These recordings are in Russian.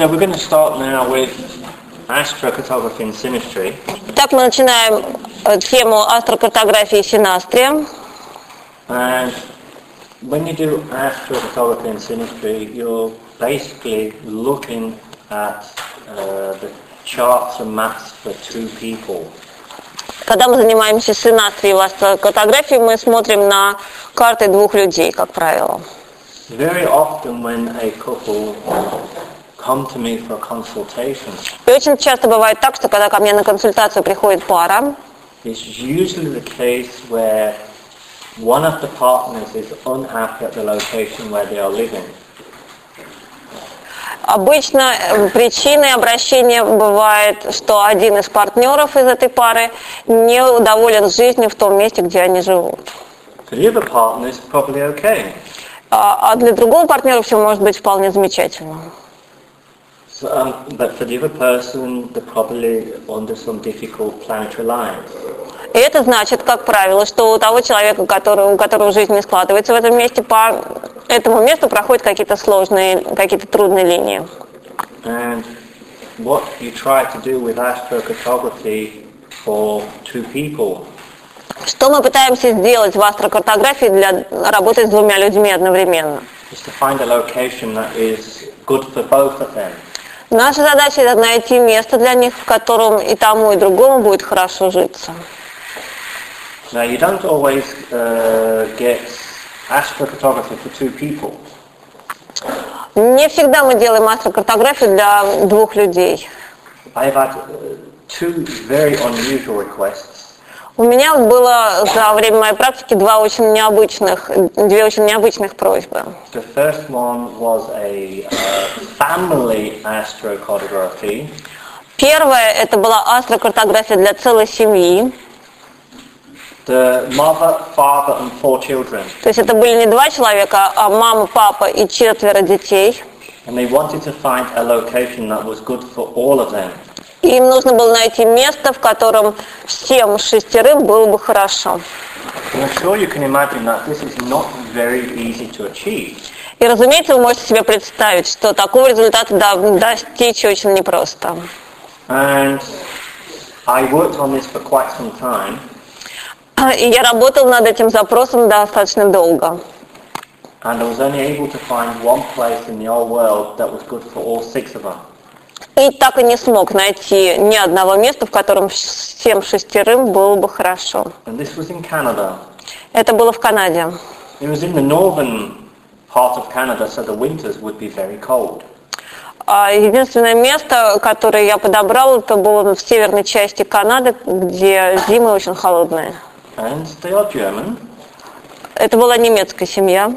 So we're going to start now with astrocartography and synastry. Так мы начинаем э, тему астрокартографии и синастрия. And when you do astrocartography and synastry, you're basically looking at uh, the charts and maps for two people. Когда мы занимаемся синастрией в астрокартографии, мы смотрим на карты двух людей, как правило. Very often when a couple come to me for a consultation, И очень часто бывает так, что когда ко мне на консультацию приходит пара, it's usually the case where one of the partners is unhappy at the location where they are living. обычно э, причиной обращения бывает, что один из партнеров из этой пары не удоволен жизнью в том месте, где они живут. Okay. А а для другого партнера все может быть вполне замечательно. So, um, but for the other person, they're probably under some difficult planetary lines. И это значит, как правило, что у того человека, который, у которого жизнь не складывается в этом месте, по этому месту проходят какие-то сложные, какие-то трудные линии. And what you try to do with astrocartography for two people Что мы пытаемся сделать в астрокартографии для работы с двумя людьми одновременно? Наша задача это найти место для них, в котором и тому, и другому будет хорошо житься. Now you don't always uh, get astrocartography for two people. Не всегда мы делаем астрокартографию для двух людей. I've had uh, two very unusual requests. У меня было за время моей практики два очень необычных, две очень необычных просьбы. The first one was a uh, family astrocartography Первое это была астрокартография для целой семьи. The mother, father and four children. То есть это были не два человека, а мама, папа и четверо детей. And they wanted to find a location that was good for all of them. И им нужно было найти место, в котором всем шестерым было бы хорошо. И, разумеется, вы можете себе представить, что такого результата до- достичь очень непросто. And I worked on this for quite some time. И я работал над этим запросом достаточно долго. And I was only able to find one place in the whole world that was good for all six of them. И так и не смог найти ни одного места, в котором всем шестерым было бы хорошо. Это было в Канаде. Canada, so. А Единственное место, которое я подобрал, это было в северной части Канады, где зимы очень холодные. Это была немецкая семья.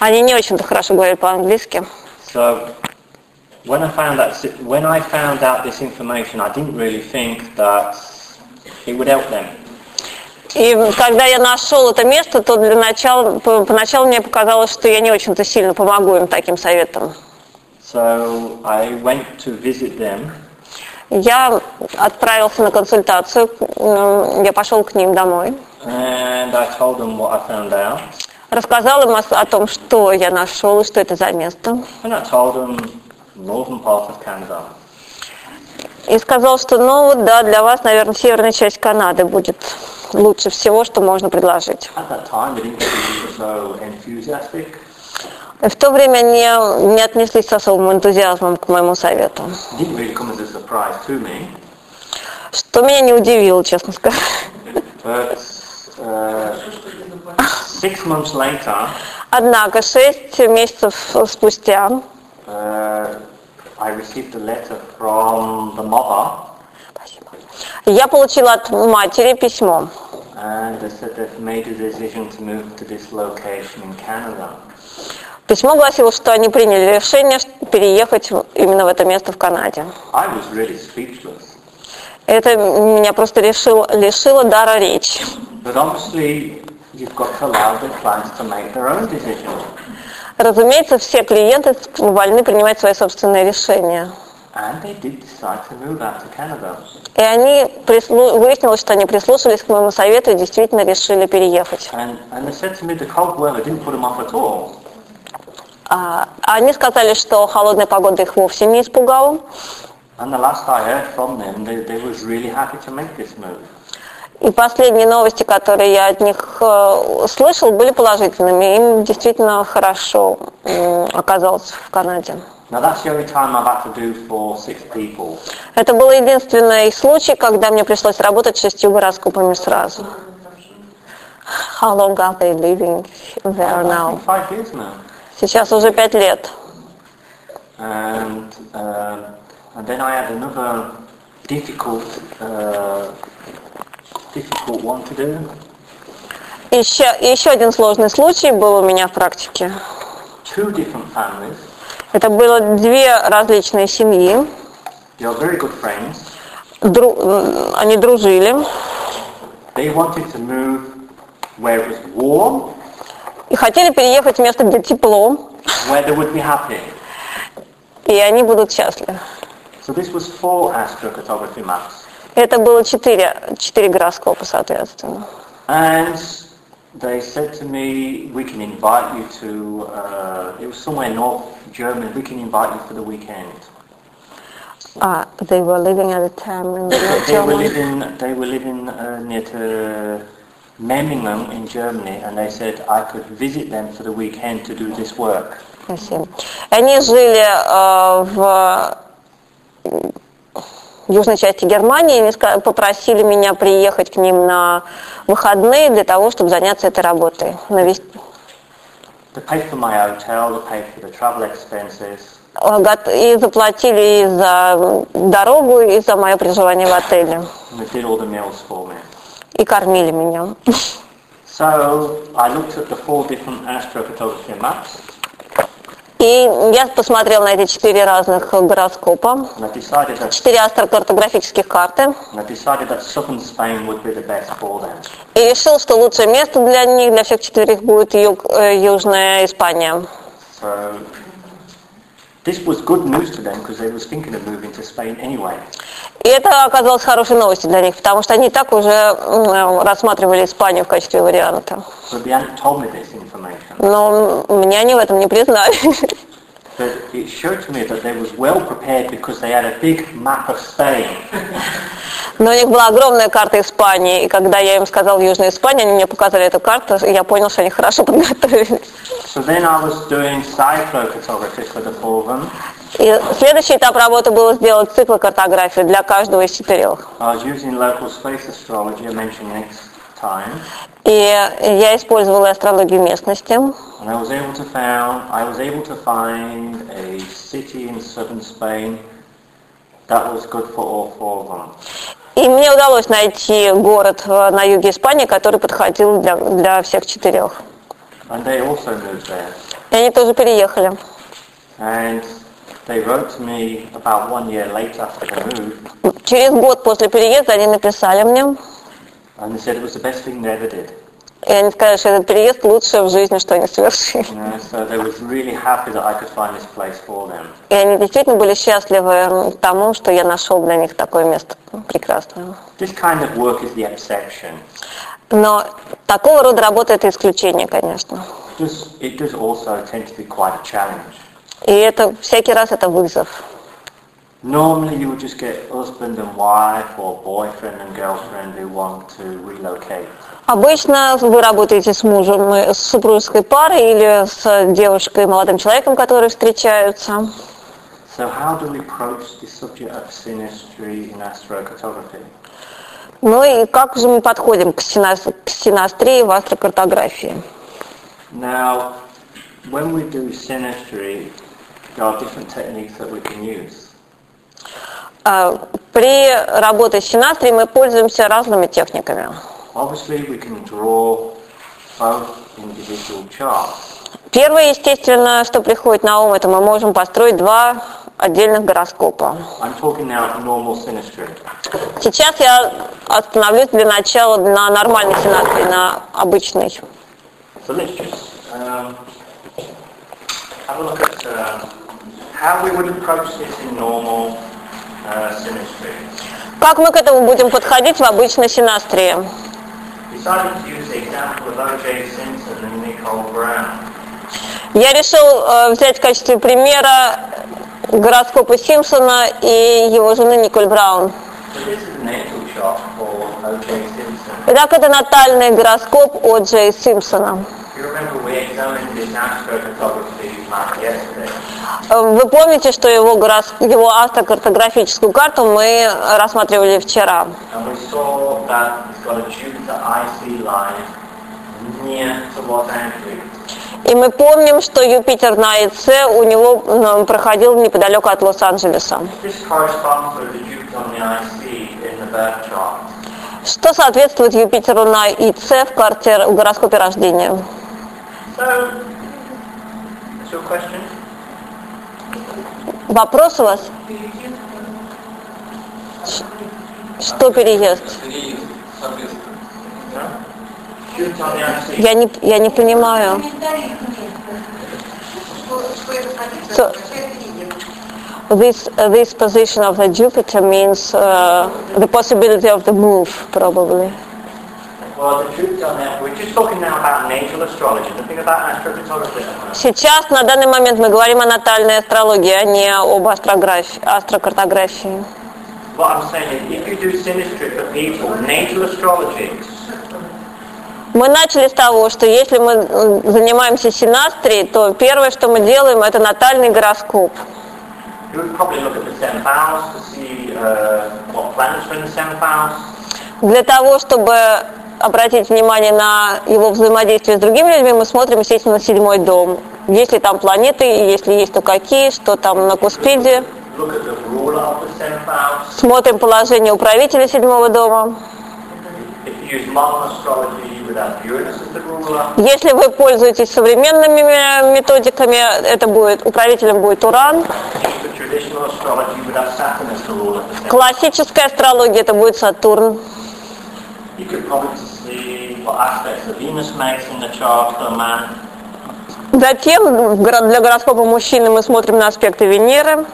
Они не очень-то хорошо говорят по-английски. So when I found that, when I found out this information, I didn't really think that it would help them. И когда я нашел это место, то для начала, по- поначалу мне показалось, что я не очень-то сильно помогу им таким советом. So I went to visit them, Я отправился на консультацию, м, я пошел к ним домой, and I told them what I found out, рассказал им о, о том, что я нашел и что это за место. and I told them И сказал, что ну вот да, для вас, наверное, северная часть Канады будет лучше всего, что можно предложить. В то время они не отнеслись с особым энтузиазмом к моему совету, что меня не удивило, честно сказать. Uh, Однако шесть месяцев спустя uh, I received a letter from the mother, я получила от матери письмо. and they said they've made a decision to move to this location in Canada. Письмо гласило, что они приняли решение переехать именно в это место в Канаде. I was really speechless. Это меня просто решило, лишило дара речи. But obviously, you've got to allow the clients to make their own decision. Разумеется, все клиенты вольны принимать свои собственные решения. И они прислу- выяснилось, что они прислушались к моему совету и действительно решили переехать. And, me the all. А, Они сказали, что холодная погода их вовсе не испугала. And the last I heard from them, they, they was really happy to make this move. И последние новости, которые я от них э, слышал, были положительными. Им действительно хорошо оказалось в Канаде. Это был единственный случай, когда мне пришлось работать шестью гороскопами сразу. How long are they living there now? Сейчас уже пять лет. And, um and then I had another difficult, uh, difficult one to do. Еще, еще один сложный случай был у меня в практике. Two different families. Это было две различные семьи. They are very good friends. Дру- они дружили They wanted to move where it was warm, и хотели переехать в место, где тепло, where they would be happy. и они будут счастливы. So this was four astrocartography maps. Это было четыре, четыре гороскопа, соответственно. And they said to me, we can invite you to, uh, it was somewhere in North Germany, we can invite you for the weekend. Ah, they were living at the time in North They were Germany. living, they were living uh, near to Memmingen in Germany and they said I could visit them for the weekend to do this work. Спасибо. Они жили э, в э, южной части Германии, попросили меня приехать к ним на выходные для того, чтобы заняться этой работой. Навести- э, И заплатили и за дорогу, и за мое проживание в отеле. И кормили меня. So I looked at the four different astrocartography maps И я посмотрела на эти четыре разных гороскопа, четыре астрокартографических карты, и решил, что лучшее место для них, для всех четверых, будет юг- э, Южная Испания. So this was good news to them because they was thinking of moving to Spain anyway. И это оказалось хорошей новостью для них, потому что они так уже рассматривали Испанию в качестве варианта. But they hadn't told me this information. Но меня они в этом не признали. But it showed to me that they was well prepared because they had a big map of Spain. Но у них была огромная карта Испании, и когда я им сказал Южная Испания, они мне показали эту карту, и я понял, что они хорошо подготовились. So then I was doing cyclocartography for the four of them. И следующий этап работы было сделать циклокартографию для каждого из четырех. I was using local space astrology, I mentioned next И я использовала астрологию местности. and I was able to found I was able to find a city in southern Spain that was good for all four of them. И мне удалось найти город э, на юге Испании, который подходил для, для всех четырех. And they also moved there. И они тоже переехали. And they wrote to me about one year later after the move, Через год после переезда они написали мне, and they said it was the best thing they ever did. и они сказали, что этот переезд лучшее в жизни, что они совершили. So really. И они действительно были счастливы тому, что я нашел для них такое место прекрасное. Kind of. Но такого рода работа это исключение, конечно. It does, it does. И это всякий раз это вызов. Normally you would just get husband and wife or boyfriend and girlfriend who want to relocate. Обычно вы работаете с мужем, и с супружеской парой или с девушкой, молодым человеком, которые встречаются. So how do we approach the subject of synastry in astrocartography? Ну и как же мы подходим к, синас- к синастрии в астрокартографии? Now, when we do synastry, there are different techniques that we can use. А, При работе с синастрией мы пользуемся разными техниками. Первое, естественно, что приходит на ум, это мы можем построить два отдельных гороскопа. Сейчас я остановлюсь для начала на нормальной синастрии, на обычной. So let's just um, have a look at how we would approach this in normal uh. Как мы к этому будем подходить в обычной синастрии? Я решил э, взять в качестве примера гороскопы Симпсона и его жены Николь Браун. Итак, это натальный гороскоп О. Джей Симпсона. Вы помните, что его, его астрокартографическую карту мы рассматривали вчера. И мы помним, что Юпитер на ИЦ у него м, проходил неподалеку от Лос-Анджелеса. Что соответствует Юпитеру на ИЦ в карте в гороскопе рождения? So? Вопрос у вас? Ш- Что переезд? Я не, я не понимаю. So- This, uh, this position of the Jupiter means uh, the possibility of the move, probably. Сейчас, на данный момент, мы говорим о натальной астрологии, а не об астрографии, астрокартографии. Мы начали с того, что если мы м, занимаемся синастрией, то первое, что мы делаем, это натальный гороскоп. uh. Для того, чтобы обратить внимание на его взаимодействие с другими людьми, мы смотрим, естественно, на седьмой дом. Есть ли там планеты, если есть, то какие, что там на Куспиде. Смотрим положение управителя седьмого дома. Если вы пользуетесь современными ме- методиками, это будет, управителем будет Уран. Классическая астрология это будет Сатурн. Aspects Venus in the chart for a man. Затем для гороскопа мужчины мы смотрим на аспекты Венеры.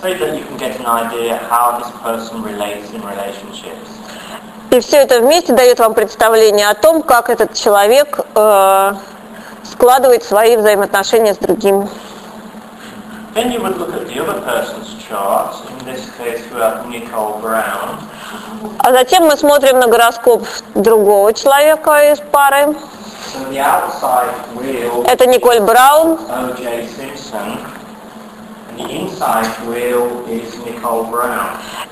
So that you can get an idea how this person relates in relationships. И все это вместе дает вам представление о том, как этот человек э, складывает свои взаимоотношения с другим. Then you would look at the other person's А затем мы смотрим на гороскоп другого человека из пары. Это Николь Браун.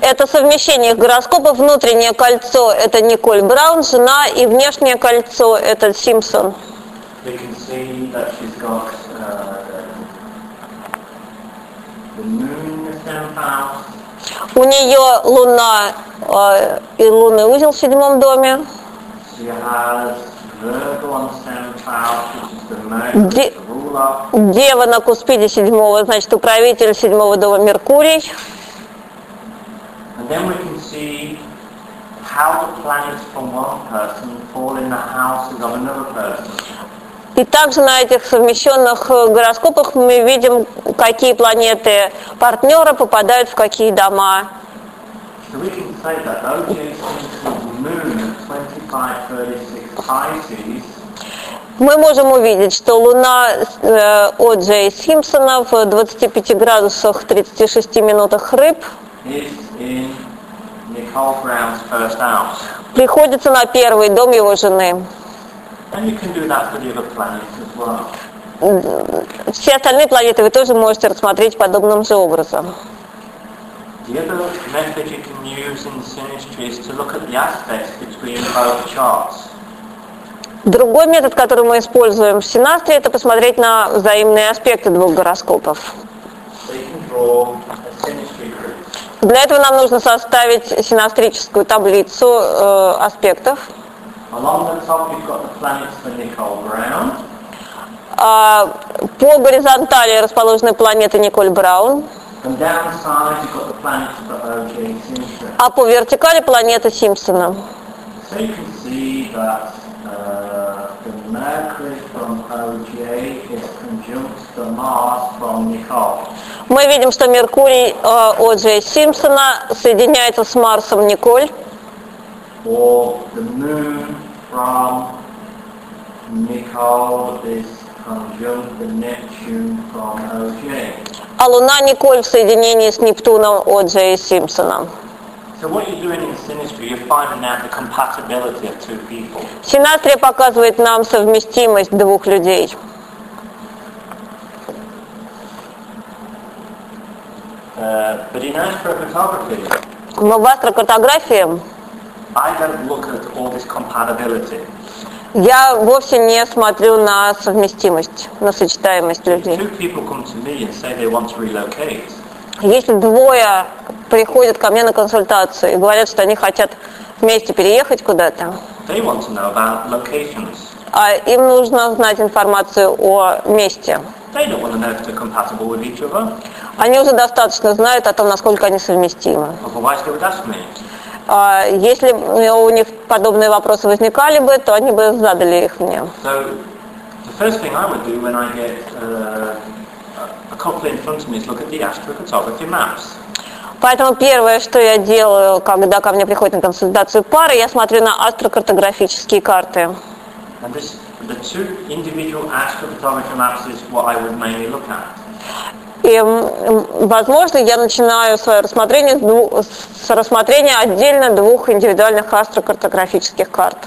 Это совмещение их гороскопов. Внутреннее кольцо – это Николь Браун, жена, и внешнее кольцо – это Симпсон. Got uh, У нее Луна э, и лунный узел в седьмом доме. Де-. Дева на Куспиде седьмого, значит, управитель седьмого дома Меркурий. И также на этих совмещенных э, гороскопах мы видим, какие планеты партнера попадают в какие дома. So we can say that O.J. Simpson's moon at 2536 Pisces Мы можем увидеть, что Луна э, О. Джей Симпсона в 25 градусах 36 минутах рыб приходится на первый дом его жены. And you can do that for the other planets as well. Все остальные планеты вы тоже можете рассмотреть подобным же образом. The other method you can use in synastry is to look at the aspects between both charts. Другой метод, который мы используем в Синастре, это посмотреть на взаимные аспекты двух гороскопов. Для этого нам нужно составить синастрическую таблицу э, аспектов. Along the top you've got the planets for Nicole Brown. А, по горизонтали расположены планеты Николь Браун, And down the side you've got the planets for O.J. Simpson. а по вертикали планета Симпсона. So you can see that uh, the Mercury from O.J. is conjunct the Mars from Nicole. Мы видим, что Меркурий э, О. Джей Симпсона соединяется с Марсом Николь, Or the Moon from Nicole is conjunct the Neptune from OJ. А Луна Николь в соединении с Нептуном от Джей Симпсона. So what you're doing in synastry, you're finding out the compatibility of two people. Синастрия показывает нам совместимость двух людей. Uh, but in astrophotography, Но в астрокартографии я вовсе не смотрю на совместимость, на сочетаемость людей. Если двое приходят ко мне на консультацию и говорят, что они хотят вместе переехать куда-то, а им нужно знать информацию о месте. Они уже достаточно знают о том, насколько они совместимы. А Если у них подобные вопросы возникали бы, то они бы задали их мне. So, the first thing I would do when I get uh, a couple in front of me is look at the astrophotography maps. Поэтому первое, что я делаю, когда ко мне приходит на консультацию пары, я смотрю на астрокартографические карты. And this, the two individual astrophotography maps is what I would mainly look at. И, возможно, я начинаю свое рассмотрение с, рассмотрения отдельно двух индивидуальных астрокартографических карт.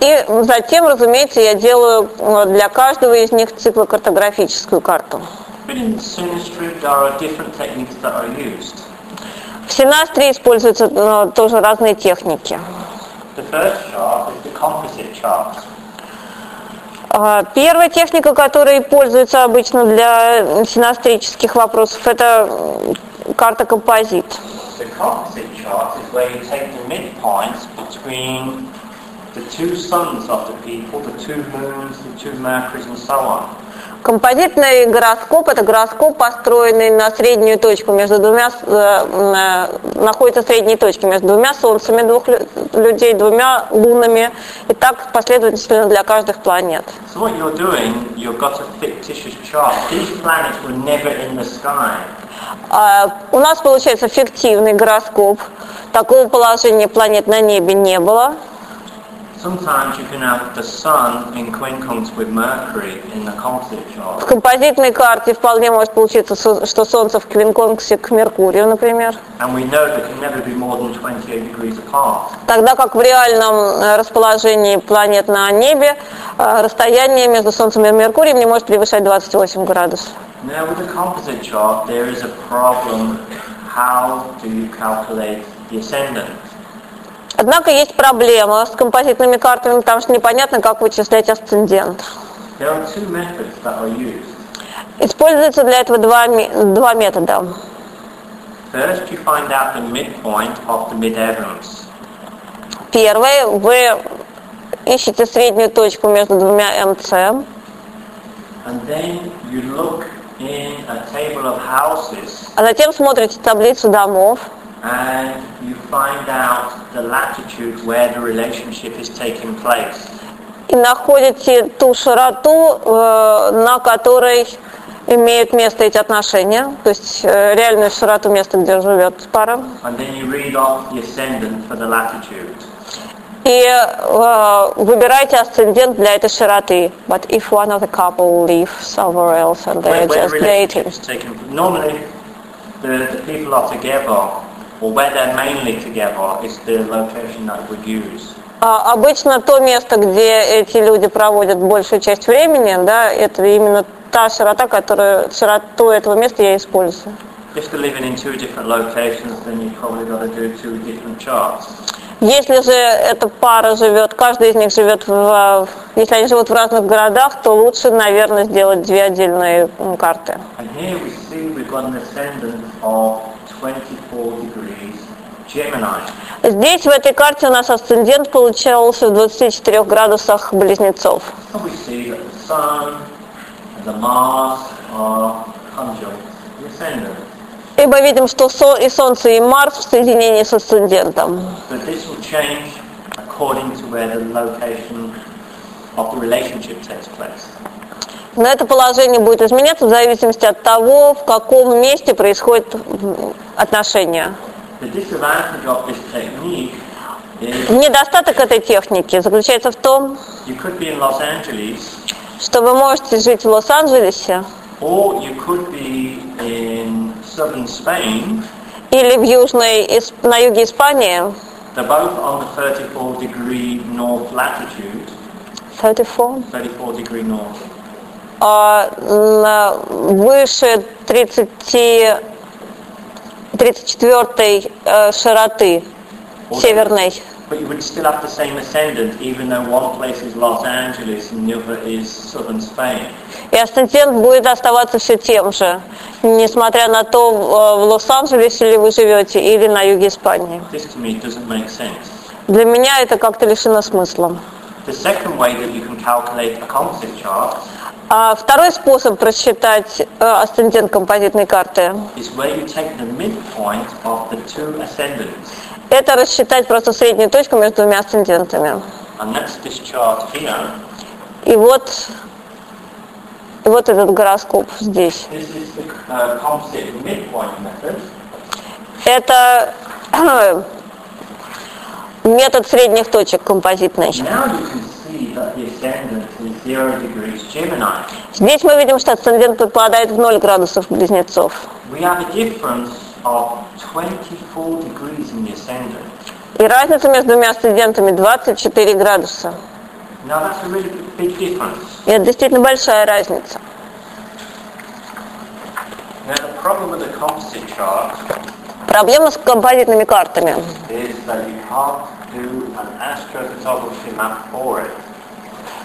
И затем, разумеется, я делаю э, для каждого из них циклокартографическую карту. В Синастре используются э, тоже разные техники. The first chart is the composite chart. А, Первая техника, которой пользуется обычно для синастрических вопросов, это карта композит. The two suns of the people, the two moons, the two Mercuries and so on. Композитный гороскоп – это гороскоп, построенный на среднюю точку между двумя, э, э, находится средней точке между двумя солнцами двух лю- людей, двумя лунами, и так последовательно для каждых планет. So what you're doing, you've got a fictitious chart. These planets were never in the sky. А, У нас получается фиктивный гороскоп. Такого положения планет на небе не было. В композитной карте вполне может получиться, что Солнце в Квинконксе к Меркурию, например. And we know they can never be more than 28 degrees apart. Тогда как в реальном э, расположении планет на небе э, расстояние между Солнцем и Меркурием не может превышать 28 градусов. Now with the composite chart, there is a problem. How do you calculate the ascendant? Однако есть проблема с композитными картами, потому что непонятно, как вычислять асцендент. Используется для этого два, два метода. First, you find out the midpoint of the mid-heavens. Первый, вы ищете среднюю точку между двумя МЦ, а затем смотрите таблицу домов and you find out the latitude where the relationship is taking place. и находите ту широту, э, на которой имеют место эти отношения, то есть э, реальную широту места, где живет пара. And then you read off the ascendant for the latitude. И э, выбирайте асцендент для этой широты. But if one of the couple live somewhere else and Where, they're where just the relationship dating. is taking Normally, the, the people are together, or where they're mainly together is the location that we use. А обычно то место, где эти люди проводят большую часть времени, да, это именно та широта, которую широту этого места я использую. If they're living in two different locations, then you've probably got to do two different charts. Если же эта пара живет, каждый из них живет в, если они живут в разных городах, то лучше, наверное, сделать две отдельные карты. And here we see we've got an ascendant of 24 degrees Gemini. Здесь в этой карте у нас асцендент получался в 24 градусах близнецов. And we see that the Sun and the Mars are conjunct the ascendant. И мы видим, что и Солнце, и Марс в соединении с асцендентом. But Но это положение будет изменяться в зависимости от того, в каком месте происходит technique is Недостаток этой техники заключается в том, что вы можете жить в Лос-Анджелесе или в южной, на юге Испании, They're both on the 34 degree north latitude, 34, 34 degree north. А, на- выше 30, 34 э, широты северной. But you would still have the same ascendant even though one place is Los Angeles and the other is southern Spain. И асцендент будет оставаться все тем же, несмотря на то, э, в Лос-Анджелесе ли вы живете или на юге Испании. This to me doesn't make sense. Для меня это как-то лишено смысла. The second way that you can calculate a composite chart А второй способ просчитать э, асцендент композитной карты это рассчитать просто среднюю точку между двумя асцендентами. И вот, и вот этот гороскоп здесь. Uh. Это метод средних точек композитный. Now you can see that the ascendant is 0 degrees Gemini. Здесь мы видим, что асцендент попадает в 0 градусов близнецов. We have a difference of 24 degrees in the ascendant. И разница между двумя асцендентами 24 градуса. И это действительно большая разница. Проблема с композитными картами.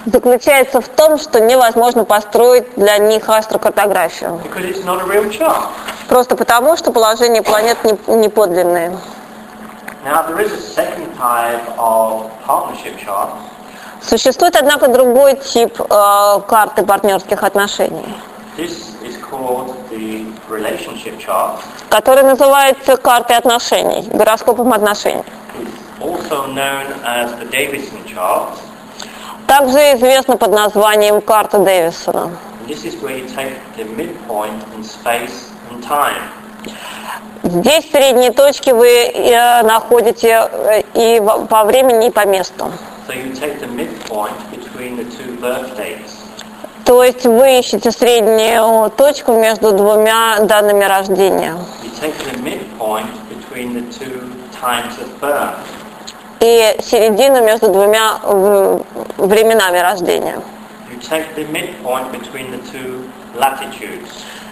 Заключается в том, что невозможно построить для них астрокартографию. Просто потому, что положение планет не, не chart Существует, однако, другой тип э, карты партнерских отношений, который называется картой отношений, гороскопом отношений. Also known as the Davidson chart. Также известно под названием карта Дэвисона. Здесь средние точки вы э, находите э, и во времени, и по месту. То есть вы ищете среднюю точку между двумя данными рождения. You take the midpoint between the two times of birth. И середину между двумя временами рождения. You take the midpoint between the two latitudes.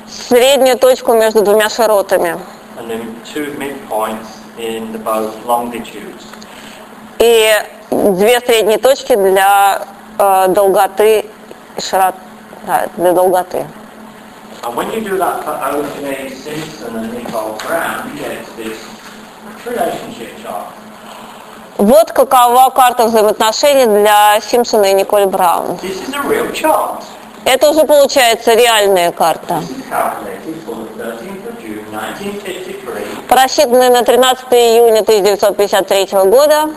Среднюю точку между двумя широтами. And then two midpoints in the both longitudes. И две средние точки для э, долготы и широт, да, для долготы. And when you do that for O.J. Simpson and Nicole Brown, you get this relationship chart. Вот какова карта взаимоотношений для Симпсона и Николь Браун. Это уже получается реальная карта, This is calculated for the 13th of June 1953, просчитанная на 13 июня 1953 года.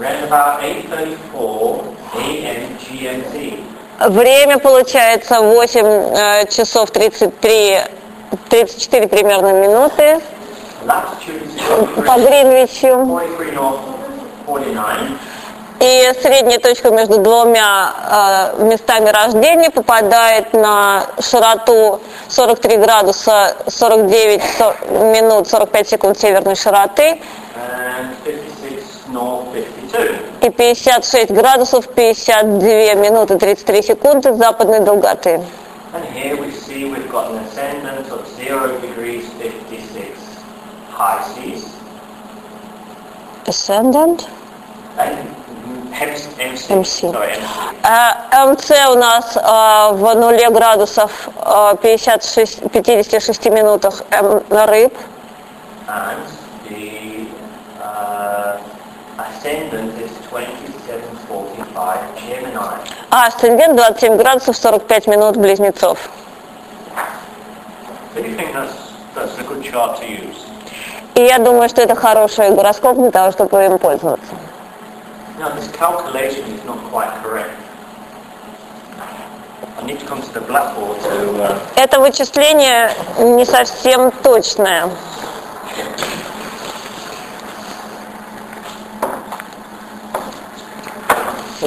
around about 8.34 a.m. GMT. Время получается 8 э, часов 33, 34 примерно минуты по Гринвичу. 43 north 49. И средняя точка между двумя э, местами рождения попадает на широту 43 градуса 49 со- минут 45 секунд северной широты and 56 north 52. и 56 градусов 52 минуты 33 секунды западной долготы. Ascendant of 0 degrees 56 high seas. Ascendant. And MC, MC, MC. sorry, MC. Э, МЦ у нас э, в нуле градусов э, 56, 56 минутах М рыб. Uh, 2745 Gemini. А асцендент 27 градусов 45 минут близнецов. И я думаю, что это хороший гороскоп для того, чтобы им пользоваться. Now this calculation is not quite correct. I need to come to the blackboard to uh, Это вычисление не совсем точное.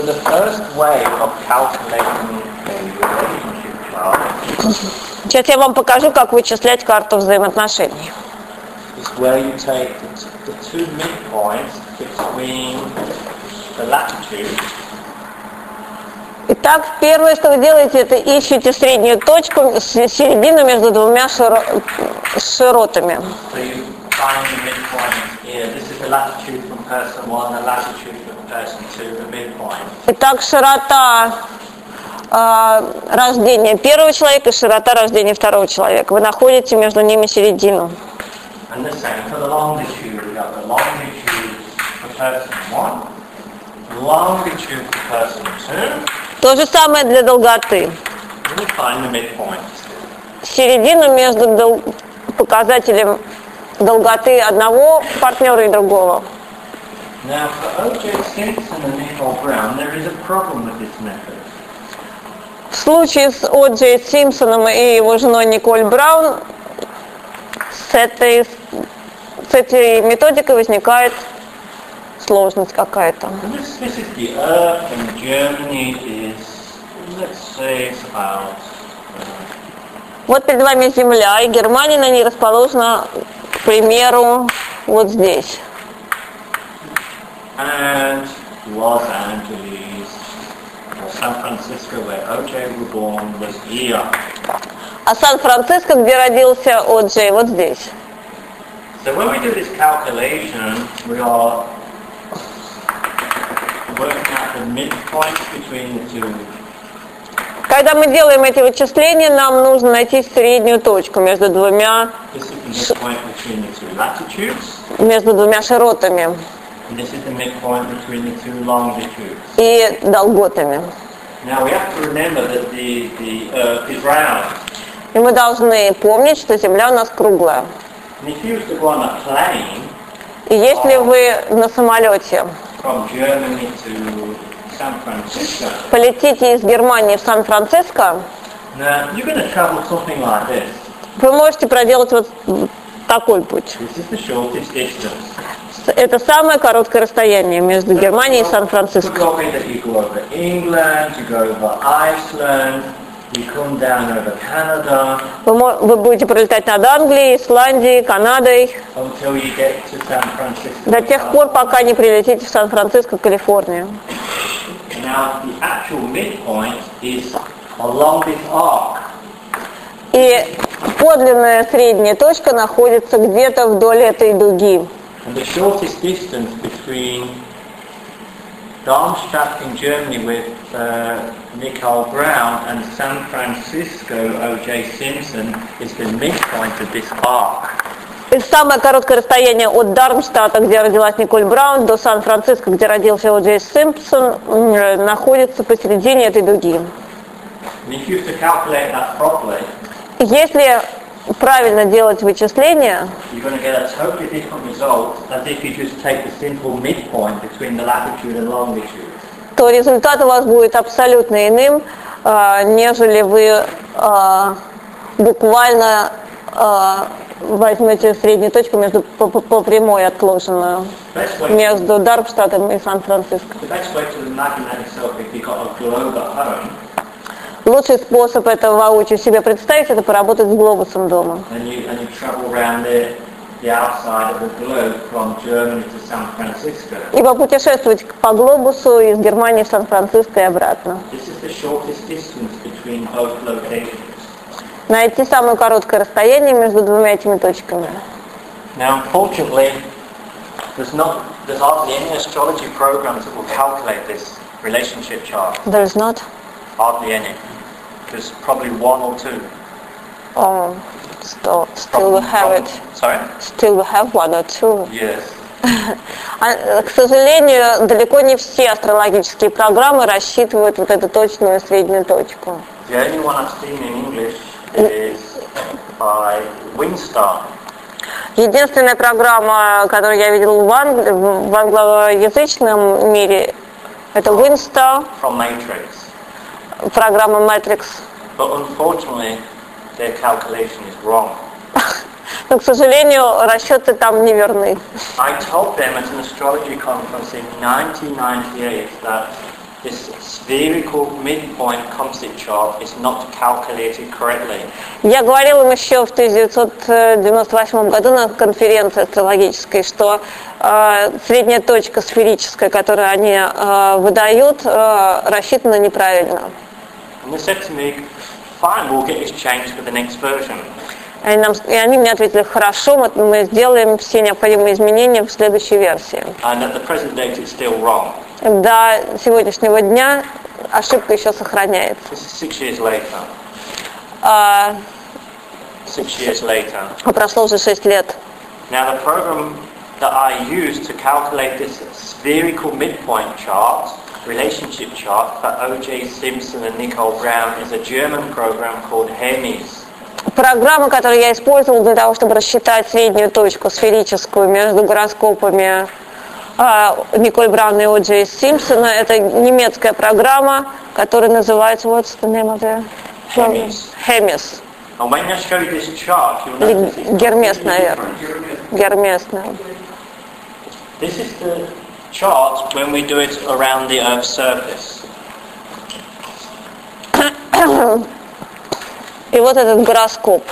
the first way of calculating a relationship chart Сейчас я вам покажу, как вычислять карту взаимоотношений. Is where you take the, the two midpoints between the latitude Итак, первое, что вы делаете, это ищете среднюю точку, середину между двумя широ- широтами. Итак, широта а, рождения первого человека и широта рождения второго человека. Вы находите между ними середину. And the same for the longitude. We have the longitude for person one, longitude for person two, То же самое для долготы. we find the midpoint. Середину между дол- показателем долготы одного партнера и другого. Now for O.J. Simpson and Nicole Brown, there is a problem with this method. В случае с О. Джей Симпсоном и его женой Николь Браун с этой, с этой методикой возникает сложность какая-то. It's about uh, Вот перед вами Земля, и Германия на ней расположена, к примеру, вот здесь. and Los Angeles San Francisco, where O.J. was born, was here. А Сан-Франциско, где родился О. Джей, вот здесь. So when we do this calculation, we are working out the midpoint between the two. Когда мы делаем эти вычисления, нам нужно найти среднюю точку между двумя, между двумя широтами и долготами. Now we have to remember that the, the Earth is round. И мы должны помнить, что Земля у нас круглая. И если вы на самолете? Полетите из Германии в Сан-Франциско, like вы можете проделать вот такой путь. Это самое короткое расстояние между Германией и Сан-Франциско. Вы, вы будете пролетать над Англией, Исландией, Канадой до тех пор, пока не прилетите в Сан-Франциско, arc. И подлинная средняя точка находится где-то вдоль этой дуги. And the shortest distance between Darmstadt in Germany with uh, Nicole Brown and San Francisco O.J. Simpson is the midpoint of this arc. И самое короткое расстояние от Дармштадта, где родилась Николь Браун, до Сан-Франциско, где родился О. Джей Симпсон, м, находится посередине этой дуги. Если правильно делать вычисления, totally то результат у вас будет абсолютно иным, а, нежели вы а, буквально а, возьмете среднюю точку между по, по- по прямой отложенную между Дармштадтом и Сан-Франциско. Лучший способ это воочию себе представить, это поработать с глобусом дома. И попутешествовать по глобусу из Германии в Сан-Франциско и обратно. Найти самое короткое расстояние между двумя этими точками. Now, unfortunately, there's not there's hardly any astrology programs that will calculate this relationship chart. There's not. Hardly any. There's probably one or two. Oh, still, still have it. Sorry? Still have one or two. Yes. А, К сожалению, далеко не все астрологические программы рассчитывают вот эту точную среднюю точку. The only one I've seen in English is by Winstar. Единственная программа, которую я видела в, ан- в англоязычном мире, это Winstar, from Matrix. Программа Matrix. But unfortunately, their calculation is wrong. Но, к сожалению, расчеты там не верны. I told them at an astrology conference in 1998 that this spherical midpoint composite chart is not calculated correctly. Я говорил им еще в 1998 году на конференции астрологической, что э, средняя точка сферическая, которую они э, выдают, э, рассчитана неправильно. And they said to me, fine, we'll get this changed for the next version. И, нам- и они мне ответили, хорошо, мы, мы сделаем все необходимые изменения в следующей версии. And at the present date it's still wrong. До сегодняшнего дня ошибка еще сохраняется. This is six years later. А, Six years later. а прошло уже 6 лет. Now the program that I use to calculate this spherical midpoint chart, relationship chart for O.J. Simpson and Nicole Brown is a German program called HEMIS. Программа, которую я использовал для того, чтобы рассчитать среднюю точку сферическую между гороскопами а, Николь Браун и О'Джей Симпсона, это немецкая программа, которая называется What's the name of the chart, you'll Или notice it's Гермес, наверное. different. Гермесная. This is the chart when we do it around the Earth's surface. И вот этот гороскоп.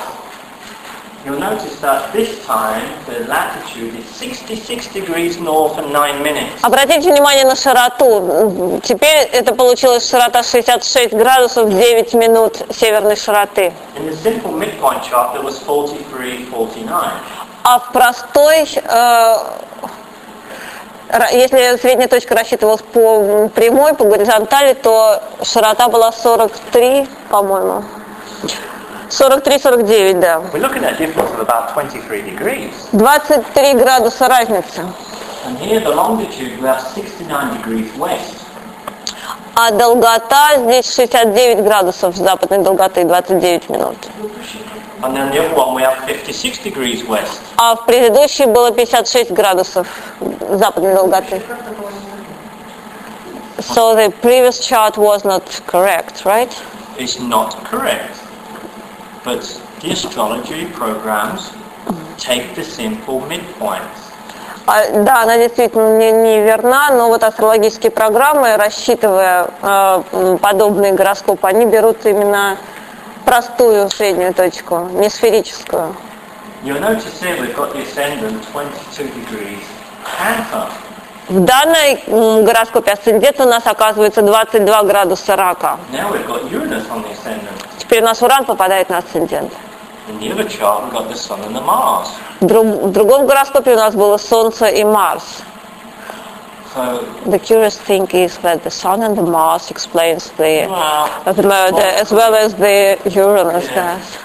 You'll notice that this time the latitude is 66 degrees north and 9 minutes. Обратите внимание на широту. Теперь это получилась широта 66 градусов 9 минут северной широты. In the simple midpoint chart, there was 43, 49. А в простой, э, ра- если средняя точка рассчитывалась по прямой, по горизонтали, то широта была 43, по-моему. 43-49, да. We're looking at a difference of about 23 degrees. 23 градуса разница. And here the longitude, we have 69 degrees west. А долгота здесь 69 градусов западной долготы, 29 минут. And then the other one, we have 56 degrees west. А в предыдущей было 56 градусов западной долготы. So the previous chart was not correct, right? It's not correct. But the astrology programs take the simple midpoints. А, да, она действительно не, не верна, но вот астрологические программы, рассчитывая э, подобные гороскопы, они берут именно простую среднюю точку, не сферическую. You'll notice here we've got the ascendant 22 degrees Cancer. В данной гороскопе асцендент у нас оказывается 22 градуса рака. Теперь у нас Уран попадает на асцендент. В другом гороскопе у нас было Солнце и Марс. The curious thing is that the Sun and the Mars explains the, well, the, the as well as the Uranus Yeah. does.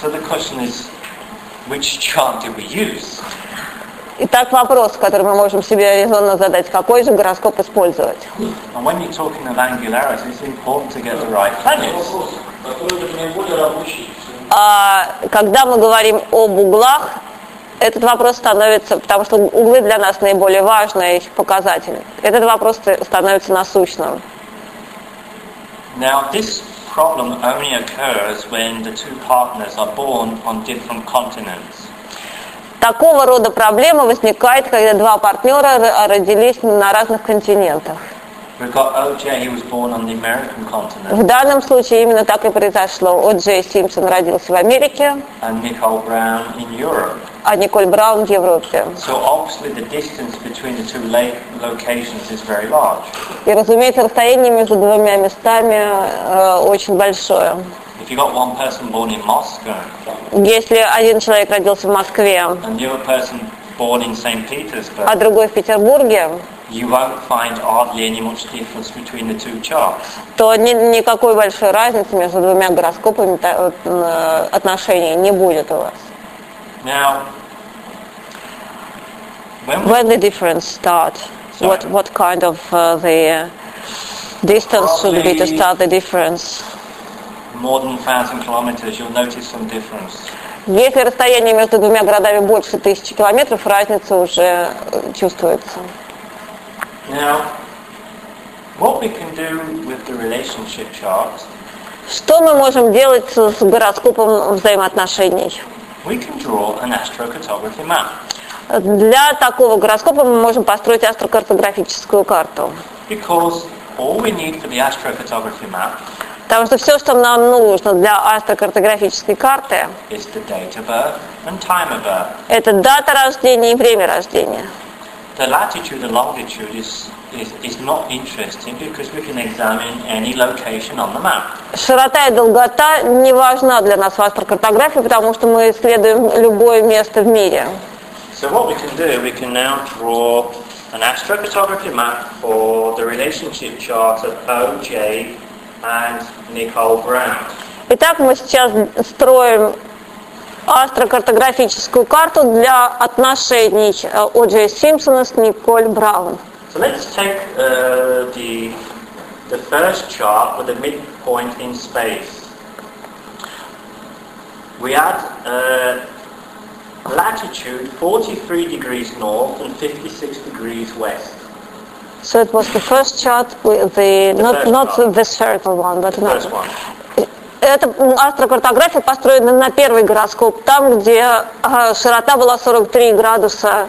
so the question is, which chart do we use? Итак, вопрос, который мы можем себе резонно задать, какой же гороскоп использовать? And when you're talking of angularities, it's important to get the right planets. Вопрос, который наиболее рабочий. А, когда мы говорим об углах, этот вопрос становится, потому что углы для нас наиболее важный показатель, этот вопрос становится насущным. Now, this problem only occurs when the two partners are born on different continents. Такого рода проблема возникает, когда два партнера родились на разных континентах. В данном случае именно так и произошло. О. Джей Симпсон родился в Америке, а Николь Браун в Европе. So obviously the distance between the two la- locations is very large. И, разумеется, расстояние между двумя местами э, очень большое. If you got one person born in Moscow Если один человек родился в Москве, and the other person born in St. а другой в Петербурге, you won't find hardly any much difference between the two charts. то ни- никакой большой разницы между двумя гороскопами э, отношений не будет у вас. Now, when When the difference start, what, Sorry. what kind of uh, the uh, distance should be to start the difference? more than 1,000 kilometers, you'll notice some difference. Если расстояние между двумя городами больше тысячи километров, разница уже э, чувствуется. Now, what we can do with the relationship chart, Что мы можем делать с гороскопом взаимоотношений? we can draw an astrocartography map. Для такого гороскопа мы можем построить астрокартографическую карту. Because all we need for the astrophotography map Потому что все, что нам нужно для астрокартографической карты, is the date of birth and time of birth. это дата рождения и время рождения. The latitude and longitude is, is, is not interesting because we can examine any location on the map. Широта и долгота не важна для нас в астрокартографии, потому что мы исследуем любое место в мире. So what we can do, we can now draw an astrophotography map for the relationship chart of OJ and Nicole Brown. Итак, мы сейчас строим астрокартографическую карту для отношений э, О.Джей Симпсона с Николь Браун. So let's take uh, the, the first chart with the midpoint in space. We add uh, latitude 43 degrees north and 56 degrees west. So it was the first chart with the, not, first not chart. the spherical one, but The another. first one. Это м, астрокартография построена на первый гороскоп, там, где широта была 43 градуса,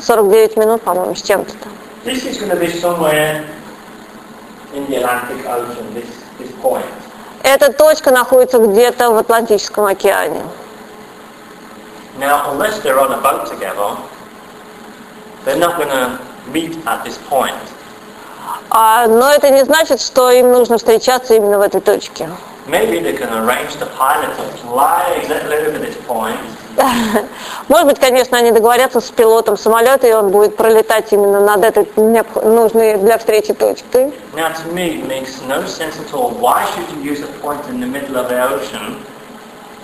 49 минут, по-моему, с чем-то там. This is going to be somewhere in the Atlantic Ocean, this, this point. Эта точка находится где-то в Атлантическом океане. Now, unless they're on a boat together, they're not going to meet at this point. А, но это не значит, что им нужно встречаться именно в этой точке. Maybe they can arrange the pilot to fly exactly over this point Может быть, конечно, они договорятся с пилотом самолета, и он будет пролетать именно над этой необх- нужной для встречи точкой. Now, to me, it makes no sense at all. Why should you use a point in the middle of the ocean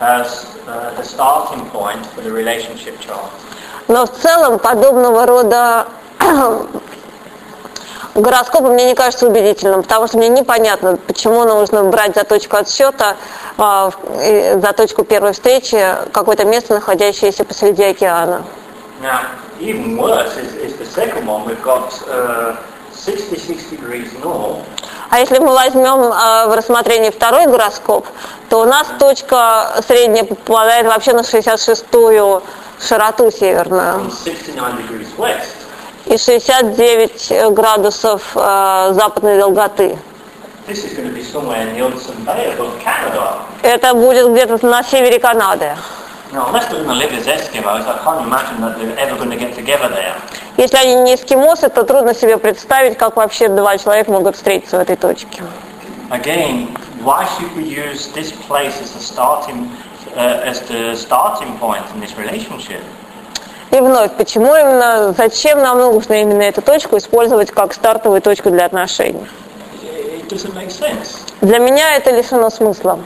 as uh, the starting point for the relationship chart? Но в целом подобного рода гороскопы мне не кажется убедительным, потому что мне непонятно, почему нужно брать за точку отсчета, а, за точку первой встречи какое-то место, находящееся посреди океана. Now, even worse is, is the second one. We've got uh, 66 degrees north А если мы возьмем э, в рассмотрение второй гороскоп, то у нас точка средняя попадает вообще на 66-ю широту северную and 69 degrees west. И 69 градусов э, западной долготы. Это будет где-то на севере Канады. Если они не эскимосы, то трудно себе представить, как вообще два человека могут встретиться в этой точке. Again, why should we use this place as the starting, uh, as the starting point in this relationship? И вновь, почему именно, зачем нам нужно именно эту точку использовать как стартовую точку для отношений? Для меня это лишено смысла.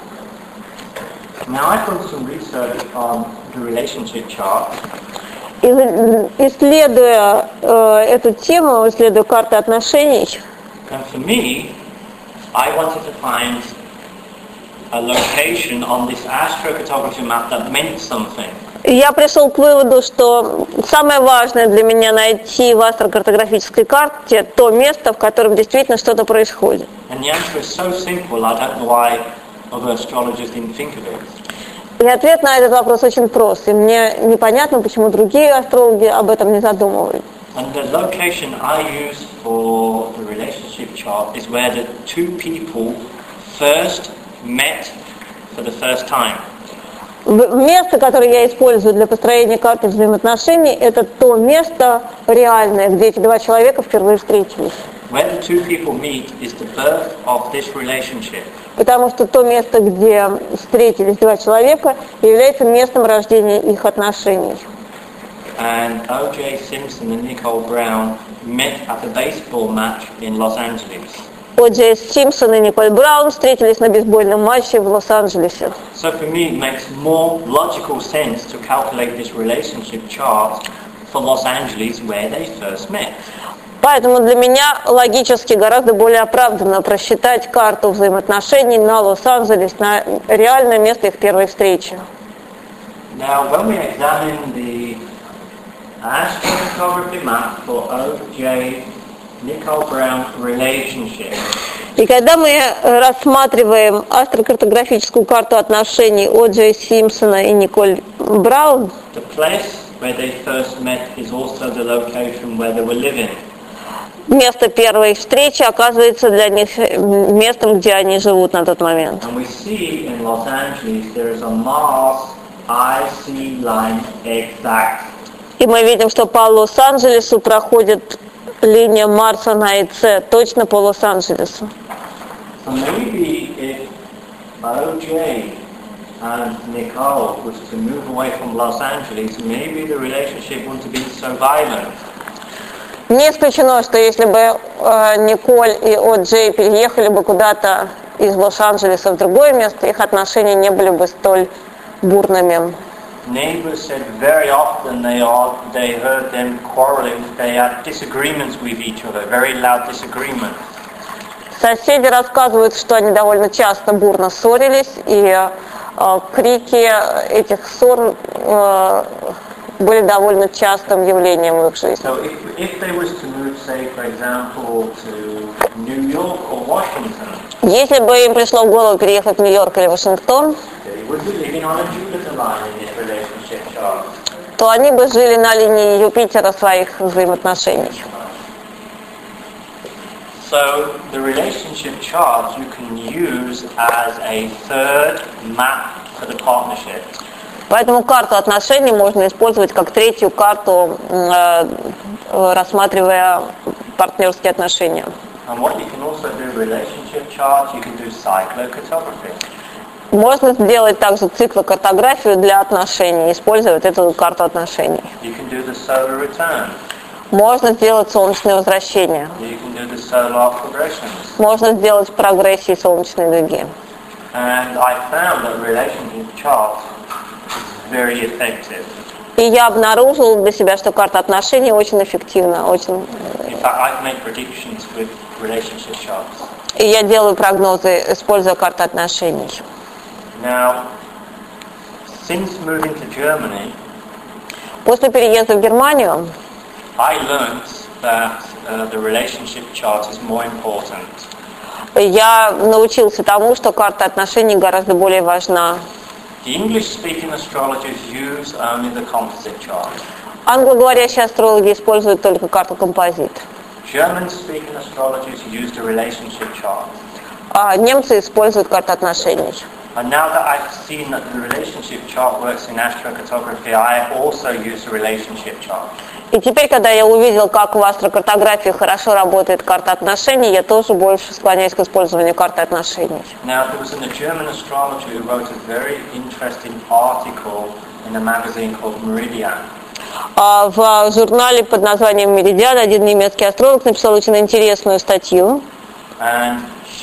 Chart, Из- Исследуя э, эту тему, исследуя карты отношений, me, I wanted to find a location on this map that meant something. Я пришел к выводу, что самое важное для меня найти в астрокартографической карте то место, в котором действительно что-то происходит. So simple. И ответ на этот вопрос очень прост. И мне непонятно, почему другие астрологи об этом не задумывались. And the location I use for the relationship chart is where the two people first met for the first time. Место, которое я использую для построения карты взаимоотношений, это то место реальное, где эти два человека впервые встретились. Потому что то место, где встретились два человека, является местом рождения их отношений. And O.J. Simpson and Nicole Brown met at a baseball match in Los Angeles. О. Джей Симпсон и Николь Браун встретились на бейсбольном матче в Лос-Анджелесе. So for me, it makes more logical sense to calculate this relationship chart for Los Angeles where they first met. Поэтому для меня логически гораздо более оправданно просчитать карту взаимоотношений на Лос-Анджелес, на реальное место их первой встречи. Now, when we examine the astrophotography map for O.J. И когда мы э, рассматриваем астрокартографическую карту отношений О. Джей Симпсона и Николь Браун, место первой встречи оказывается для них местом, где они живут на тот момент. И мы видим, что по Лос-Анджелесу проходит линия Марса на ИЦ, точно по Лос-Анджелесу. And Nicole was to move away from Los Angeles, maybe the relationship wouldn't have been so violent. Не исключено, что если бы э, Николь и О.Джей переехали бы куда-то из Лос-Анджелеса в другое место, их отношения не были бы столь бурными. Neighbors said very often they are, they heard them quarreling, they had disagreements with each other, very loud disagreements. Соседи рассказывают, что они довольно часто бурно ссорились, и э, крики этих ссор э, были довольно частым явлением в их жизни. So if, if they was to move, say, for example, to New York or Washington, Если бы им пришло в голову переехать в Нью-Йорк или Вашингтон, they would be living on a Jupiter line in. То они бы жили на линии Юпитера своих взаимоотношений. So the relationship chart you can use as a third map for the partnership. Поэтому карту отношений можно использовать как третью карту, э, рассматривая партнерские отношения. And what you can also do relationship chart, you can do cyclocartography. Можно сделать также циклокартографию для отношений, используя вот эту карту отношений. Можно сделать солнечное возвращение. Можно сделать прогрессии солнечной дуги. И я обнаружил для себя, что карта отношений очень эффективна, очень... И я делаю прогнозы, используя карту отношений. Now, since moving to Germany, После переезда в Германию I learned that uh, the relationship chart is more important. я научился тому, что карта отношений гораздо более важна. The English-speaking astrologers use only the composite chart. Англоговорящие астрологи используют только карту композит. German-speaking astrologers use the relationship chart. А немцы используют карту отношений. And now that I've seen that the relationship chart works in astrocartography, I also use the relationship chart. И теперь, когда я увидел, как в астрокартографии хорошо работает карта отношений, я тоже больше склоняюсь к использованию карты отношений. Now, there was a German astrologer who wrote a very interesting article in a magazine called Meridian. А в журнале под названием «Меридиан» один немецкий астролог написал очень интересную статью. And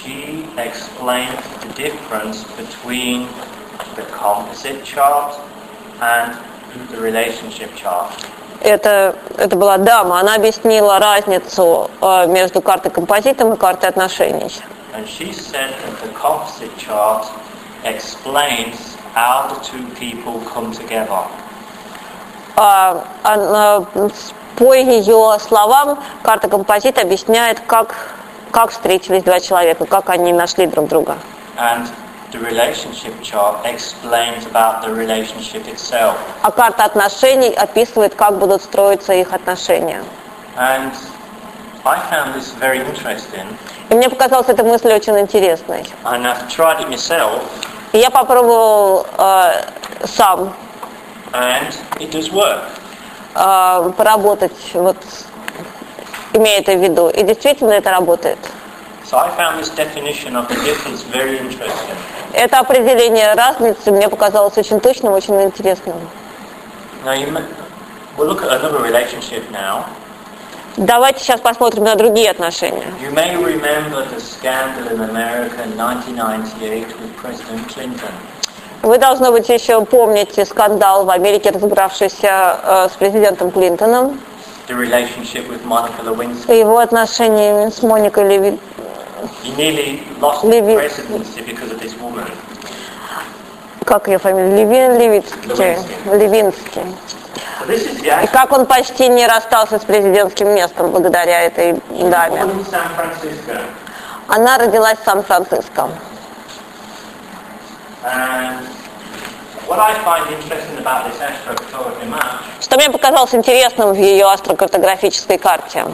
she explained the difference between the composite chart and the relationship chart. Это, это была дама, она объяснила разницу э, между картой композитом и картой отношений. And she said that the composite chart explains how the two people come together. А, она, по ее словам, карта композит объясняет, как, как встретились два человека, как они нашли друг друга. And the relationship chart explains about the relationship itself. А карта отношений описывает, как будут строиться их отношения. And I found this very interesting. И мне показалась эта мысль очень интересной. And I've tried it myself, И я попробовал э, сам and it does work. э, поработать, вот, имея это в виду. И действительно это работает. So I found this definition of the difference very interesting. Это определение разницы мне показалось очень точным, очень интересным. Now you, may- we'll look at another relationship now. Давайте сейчас посмотрим на другие отношения. You may remember the scandal in America in 1998 with President Clinton. Вы, должно быть, еще помните скандал в Америке, разыгравшийся э, с президентом Клинтоном, Его отношениями с Моникой Леви... He nearly lost the Levi- presidency because of this woman. Как ее фамилия? Левин, Левицкий. Левинский. И как он почти не расстался с президентским местом благодаря этой даме. Она родилась в Сан-Франциско. And Что мне показалось интересным в ее астрокартографической карте.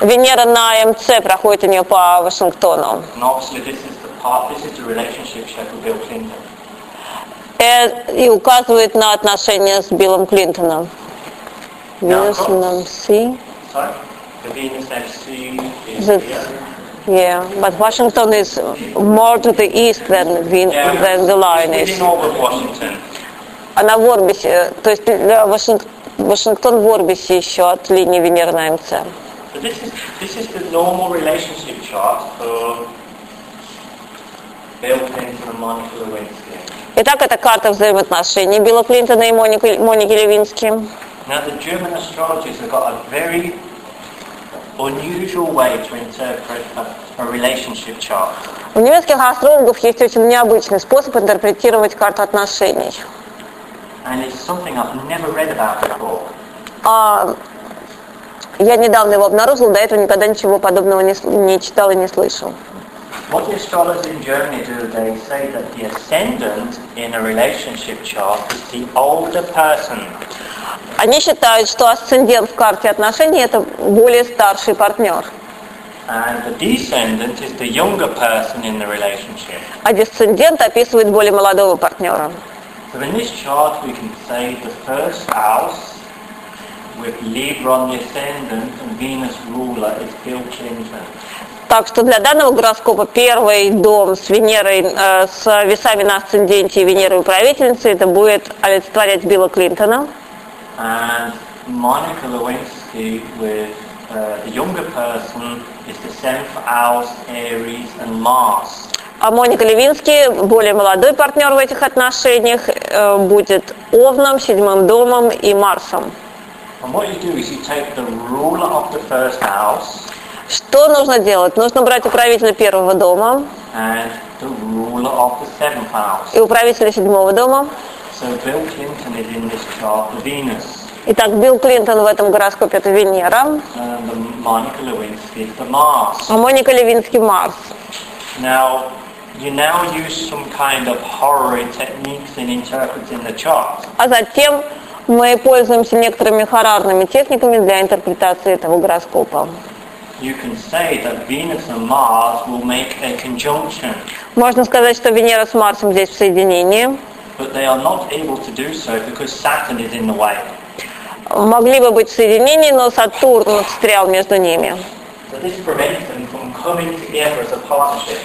Венера на МЦ проходит у нее по Вашингтону. И указывает на отношения с Биллом Клинтоном. Венус на. Sorry? The Venus MC is. Yeah, but Washington is more to the east than, Ven- Yeah, than the line is. in over Washington. Она в орбисе, то есть Вашинг- Вашингтон в орбисе еще от линии Венеры на МЦ. So this is, this is the normal relationship chart for Bill Clinton and Monica Lewinsky. Итак, это карта взаимоотношений Билла Клинтона и Моники, Моники Левински. Now the German astrologers have got a very unusual way to interpret a, a relationship chart. У немецких астрологов есть очень необычный способ интерпретировать карту отношений. And it's something I've never read about before. А, я недавно его обнаружил, до этого никогда ничего подобного не, с- не читал и не слышал. What the astrologers in Germany do, they say that the ascendant in a relationship chart is the older person. Они считают, что асцендент в карте отношений это более старший партнер, And the descendant is the younger person in the relationship. а десцендент описывает более молодого партнера. So in this chart we can say the first house with Libra on the ascendant and Venus ruler is Bill Clinton. Так что для данного гороскопа первый дом с Венерой, э, с весами на асценденте и Венерой управительницей, это будет олицетворять Билла Клинтона. And Monica Lewinsky with uh, the younger person is the seventh house, Aries and Mars. А Моника Левинский, более молодой партнер в этих отношениях, э, будет Овном, седьмым домом и Марсом. And what you do is you take the ruler of the first house Что нужно делать? Нужно брать управителя первого дома и управителя седьмого дома. Итак, Билл Клинтон в этом гороскопе это Венера, а Моника Левинский Марс. Now, you now use some kind of horror techniques in interpreting the chart. А затем мы пользуемся некоторыми харарными техниками для интерпретации этого гороскопа. You can say that Venus and Mars will make a conjunction, Можно сказать, что Венера с Марсом здесь в соединении. but they are not able to do so because Saturn is in the way. Могли бы быть в соединении, но Сатурн встрял между ними. So this prevents them from coming together as a partnership,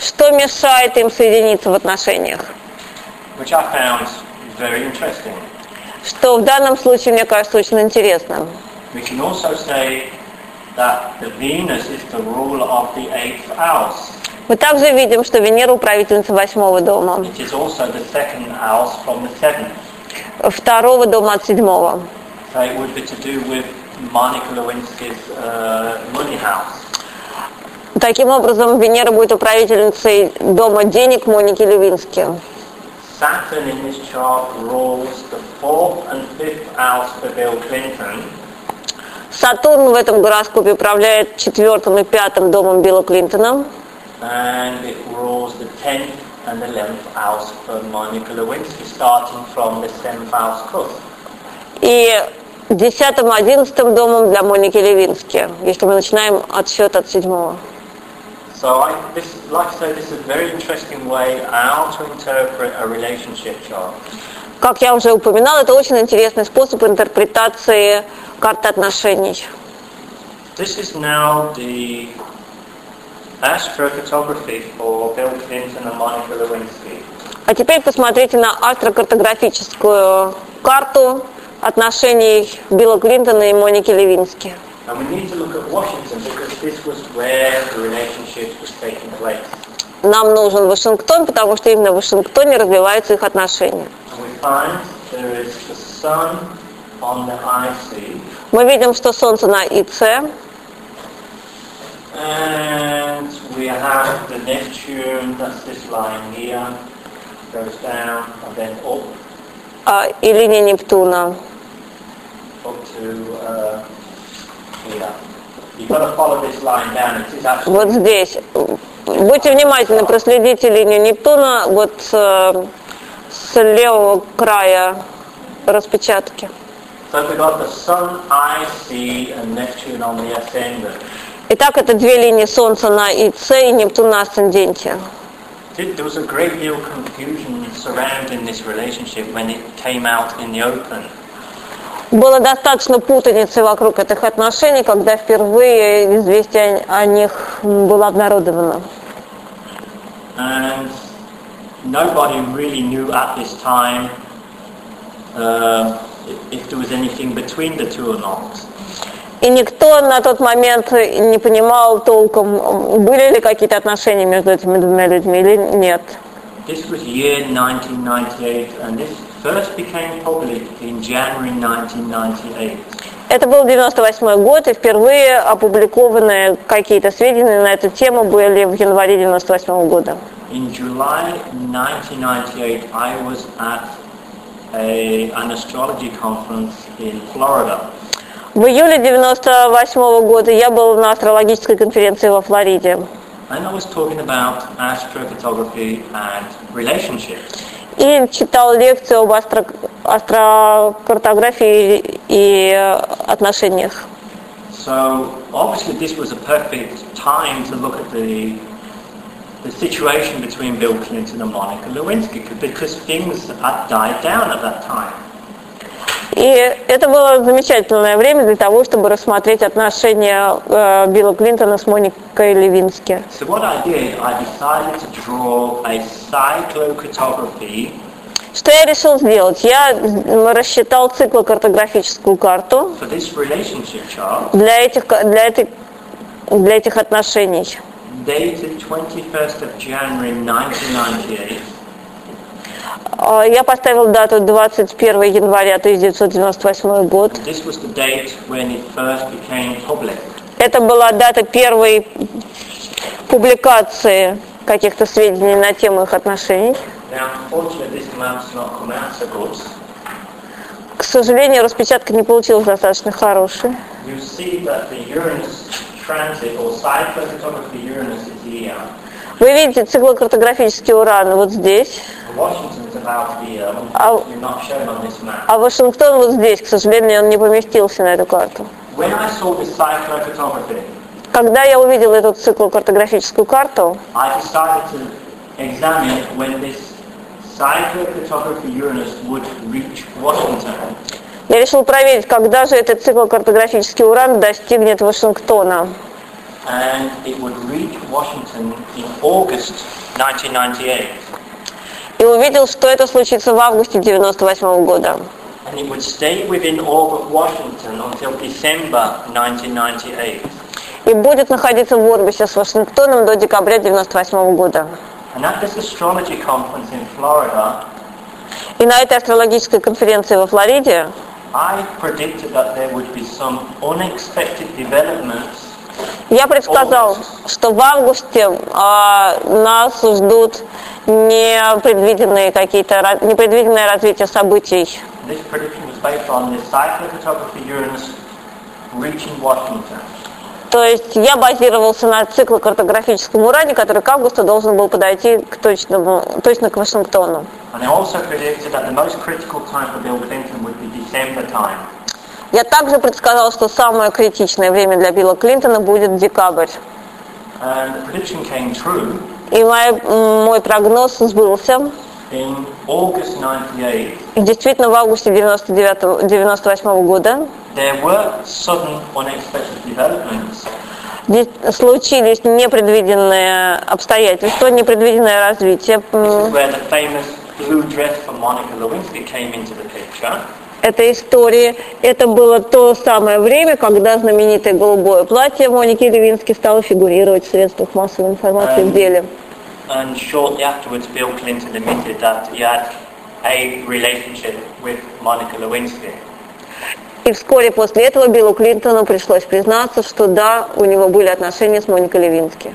Что мешает им соединиться в отношениях? which I found very interesting. Что в данном случае, мне кажется, очень интересным. We can also say that the Venus is the ruler of the eighth house. Мы также видим, что Венера управительница восьмого дома, It is also the second house from the seventh. второго дома от седьмого. So it would be to do with Monica Lewinsky's uh, money house. Таким образом, Венера будет управительницей дома денег Моники Левински. Saturn in this chart rules the fourth and fifth house for Bill Clinton, Сатурн в этом гороскопе управляет четвертым и пятым домом Билла Клинтона. and it rules the tenth and eleventh house for Monica Lewinsky, starting from the seventh house cup. И десятым, одиннадцатым домом для Моники Левински, если мы начинаем отсчет от седьмого. So, I, this, like I say, this is a very interesting way how to interpret a relationship chart. Как я уже упоминала, это очень интересный способ интерпретации карты отношений. This is now the astrophotography for Bill Clinton and Monica Lewinsky. А теперь посмотрите на астрокартографическую карту отношений Билла Клинтона и Моники Левински. Нам нужен Вашингтон, потому что именно в Вашингтоне развиваются их отношения. And we find there is the sun on the IC Мы видим, что Солнце на ИЦ, and we have the Neptune, that's this line here, goes down and then up, а, и линия Нептуна. up to uh, here. You've got to follow this line down. It is actually Вот здесь. Будьте внимательны, проследите линию Нептуна вот э, с левого края распечатки. Итак, это две линии Солнца на ИЦ и Нептун на асценденте. There was a great deal of confusion surrounding this relationship when it came out in the open. Было достаточно путаницы вокруг этих отношений, когда впервые известие о них было обнародовано. And nobody really knew at this time uh, if- there was anything between the two or not. И никто на тот момент не понимал толком, были ли какие-то отношения между этими двумя людьми или нет. This was year 1998 and this first became public in January 1998. Это был 98 год, и впервые опубликованные какие-то сведения на эту тему были в январе 98 года. In July 1998 I was at a, an astrology conference in Florida. В июле 98 года я был на астрологической конференции во Флориде. And I was talking about astrophotography and relationships. И читал лекцию об астро- астрокартографии и э, отношениях. So obviously this was a perfect time to look at the the situation between Bill Clinton and Monica Lewinsky because things had died down at that time. И это было замечательное время для того, чтобы рассмотреть отношения э, Билла Клинтона с Моникой Левински. So what I did, I decided to draw a cyclocartography Что я решил сделать? Я рассчитал циклокартографическую карту для этих, для этой, для этих отношений. Dated 21st of January 1998 Э, Я поставил дату 21 января 1998 год. This was the date when it first became public. Это была дата первой публикации каких-то сведений на тему их отношений. К сожалению, распечатка не получилась достаточно хорошей. You see that the Uranus Вы видите циклокартографический уран вот здесь, on this map. а Вашингтон вот здесь. К сожалению, он не поместился на эту карту. Когда я увидел эту циклокартографическую карту, Я решил проверить, когда же этот циклокартографический уран достигнет Вашингтона. And it would reach Washington in August 1998. И увидел, что это случится в августе 98 года. And it would stay within orbit Washington until December 1998. И будет находиться в орбисе с Вашингтоном до декабря 98 года. And at this astrology conference in Florida, И на этой астрологической конференции во Флориде I predicted that there would be some unexpected developments я предсказал, что в августе а, нас ждут непредвиденные какие-то ра- непредвиденное развитие событий. This prediction was based on the cyclophotography Uranus reaching Washington. То есть я базировался на циклокартографическом уране, который к августу должен был подойти к точному, точно к Вашингтону. Я также предсказал, что самое критичное время для Билла Клинтона будет декабрь. И мой, мой прогноз сбылся. In August 98, И действительно в августе 99, 98 года there were sudden unexpected developments де- случились непредвиденные обстоятельства, непредвиденное развитие. This is м, where the famous blue dress for Monica Lewinsky came into the picture. этой истории. Это было то самое время, когда знаменитое голубое платье Моники Левински стало фигурировать в средствах массовой информации в деле. And shortly afterwards, Bill Clinton admitted that he had a relationship with Monica Lewinsky. И вскоре после этого Биллу Клинтону пришлось признаться, что да, у него были отношения с Моникой Левински.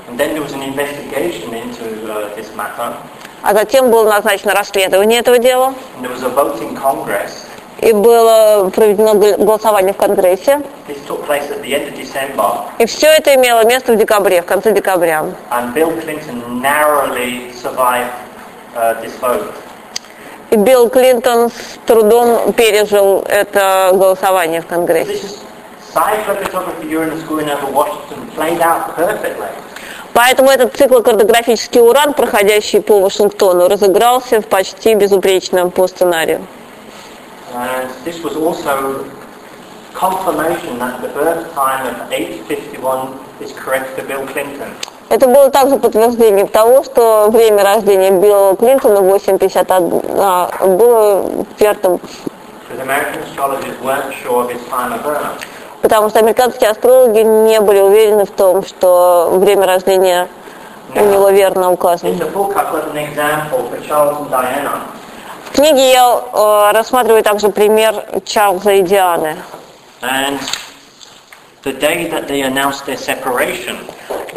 Uh, А затем было назначено расследование этого дела. И было проведено гол- голосование в Конгрессе. И все это имело место в декабре, в конце декабря. and Bill Clinton narrowly survived uh, this vote. И Билл Клинтон с трудом пережил это голосование в Конгрессе. Поэтому этот циклокартографический уран, проходящий по Вашингтону, разыгрался в почти безупречном по сценарию. Confirmation that the birth time of 851 is correct for Bill Clinton. Это было также подтверждением того, что время рождения Билла Клинтона 851 а, было вертым, Because American astrologers weren't sure of his time of birth. потому что американские астрологи не были уверены в том, что время рождения у него верно указано. В книге я э, рассматриваю также пример Чарльза и Дианы. And the day that they announced their separation,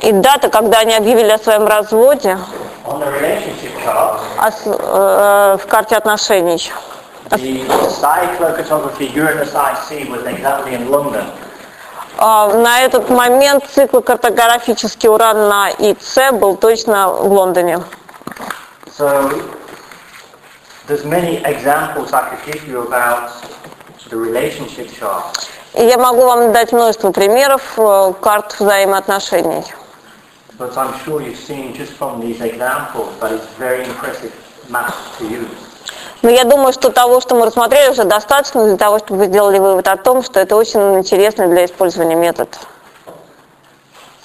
И дата, когда они объявили о своем разводе, on the relationship chart, ос- э, в карте отношений, the cyclocartography Uranus IC was exactly in London. А, На этот момент циклокартографический уран на ИЦ был точно в Лондоне. So there's many examples I could give you about the relationship chart. Я могу вам дать множество примеров э, карт взаимоотношений. But I'm sure you've seen just from these examples that it's very impressive math to use. Но я думаю, что того, что мы рассмотрели, уже достаточно для того, чтобы вы сделали вывод о том, что это очень интересный для использования метод.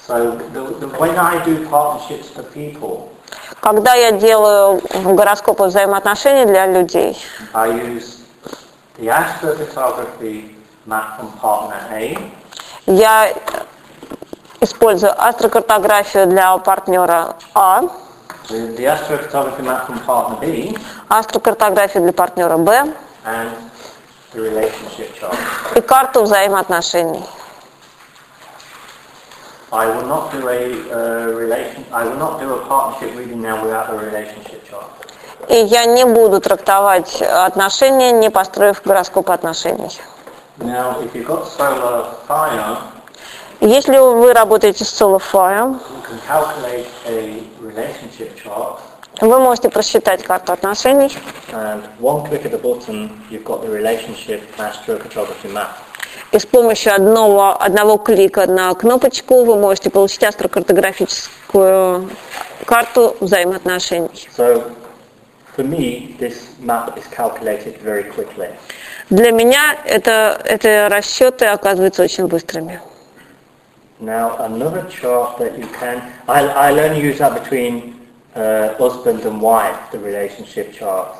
So the, the, when I do partnerships for people, Когда я делаю гороскопы взаимоотношений для людей, I use the astrophotography A, я использую астрокартографию для партнера А, астрокартографию для партнера Б и карту взаимоотношений. I will not do a uh, relation. I will not do a partnership reading now without the relationship chart. И я не буду трактовать отношения, не построив гороскоп отношений. Now, if you've got solar fire, Если вы работаете с Solify, you can calculate a relationship chart, вы можете просчитать карту отношений, and one click of the button, you've got the relationship astrocartography map. и с помощью одного, одного клика на кнопочку вы можете получить астрокартографическую карту взаимоотношений. So, for me, this map is calculated very quickly. Для меня это, это расчеты оказываются очень быстрыми. Now, another chart that you can, I'll, I'll only use that between uh, husband and wife, the relationship chart.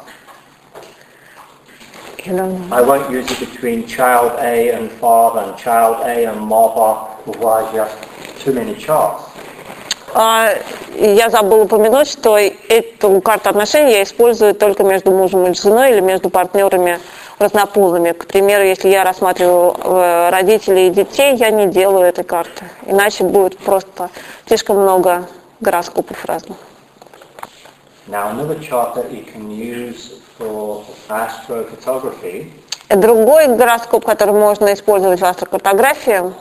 I won't use it between child A and father and child A and mother, otherwise you have too many charts. А, Я забыла упомянуть, что эту карту отношений я использую только между мужем и женой или между партнерами разнополыми. К примеру, если я рассматриваю э, родителей и детей, я не делаю этой карты. Иначе будет просто слишком много гороскопов разных. Другой гороскоп, который можно использовать в астрокартографии,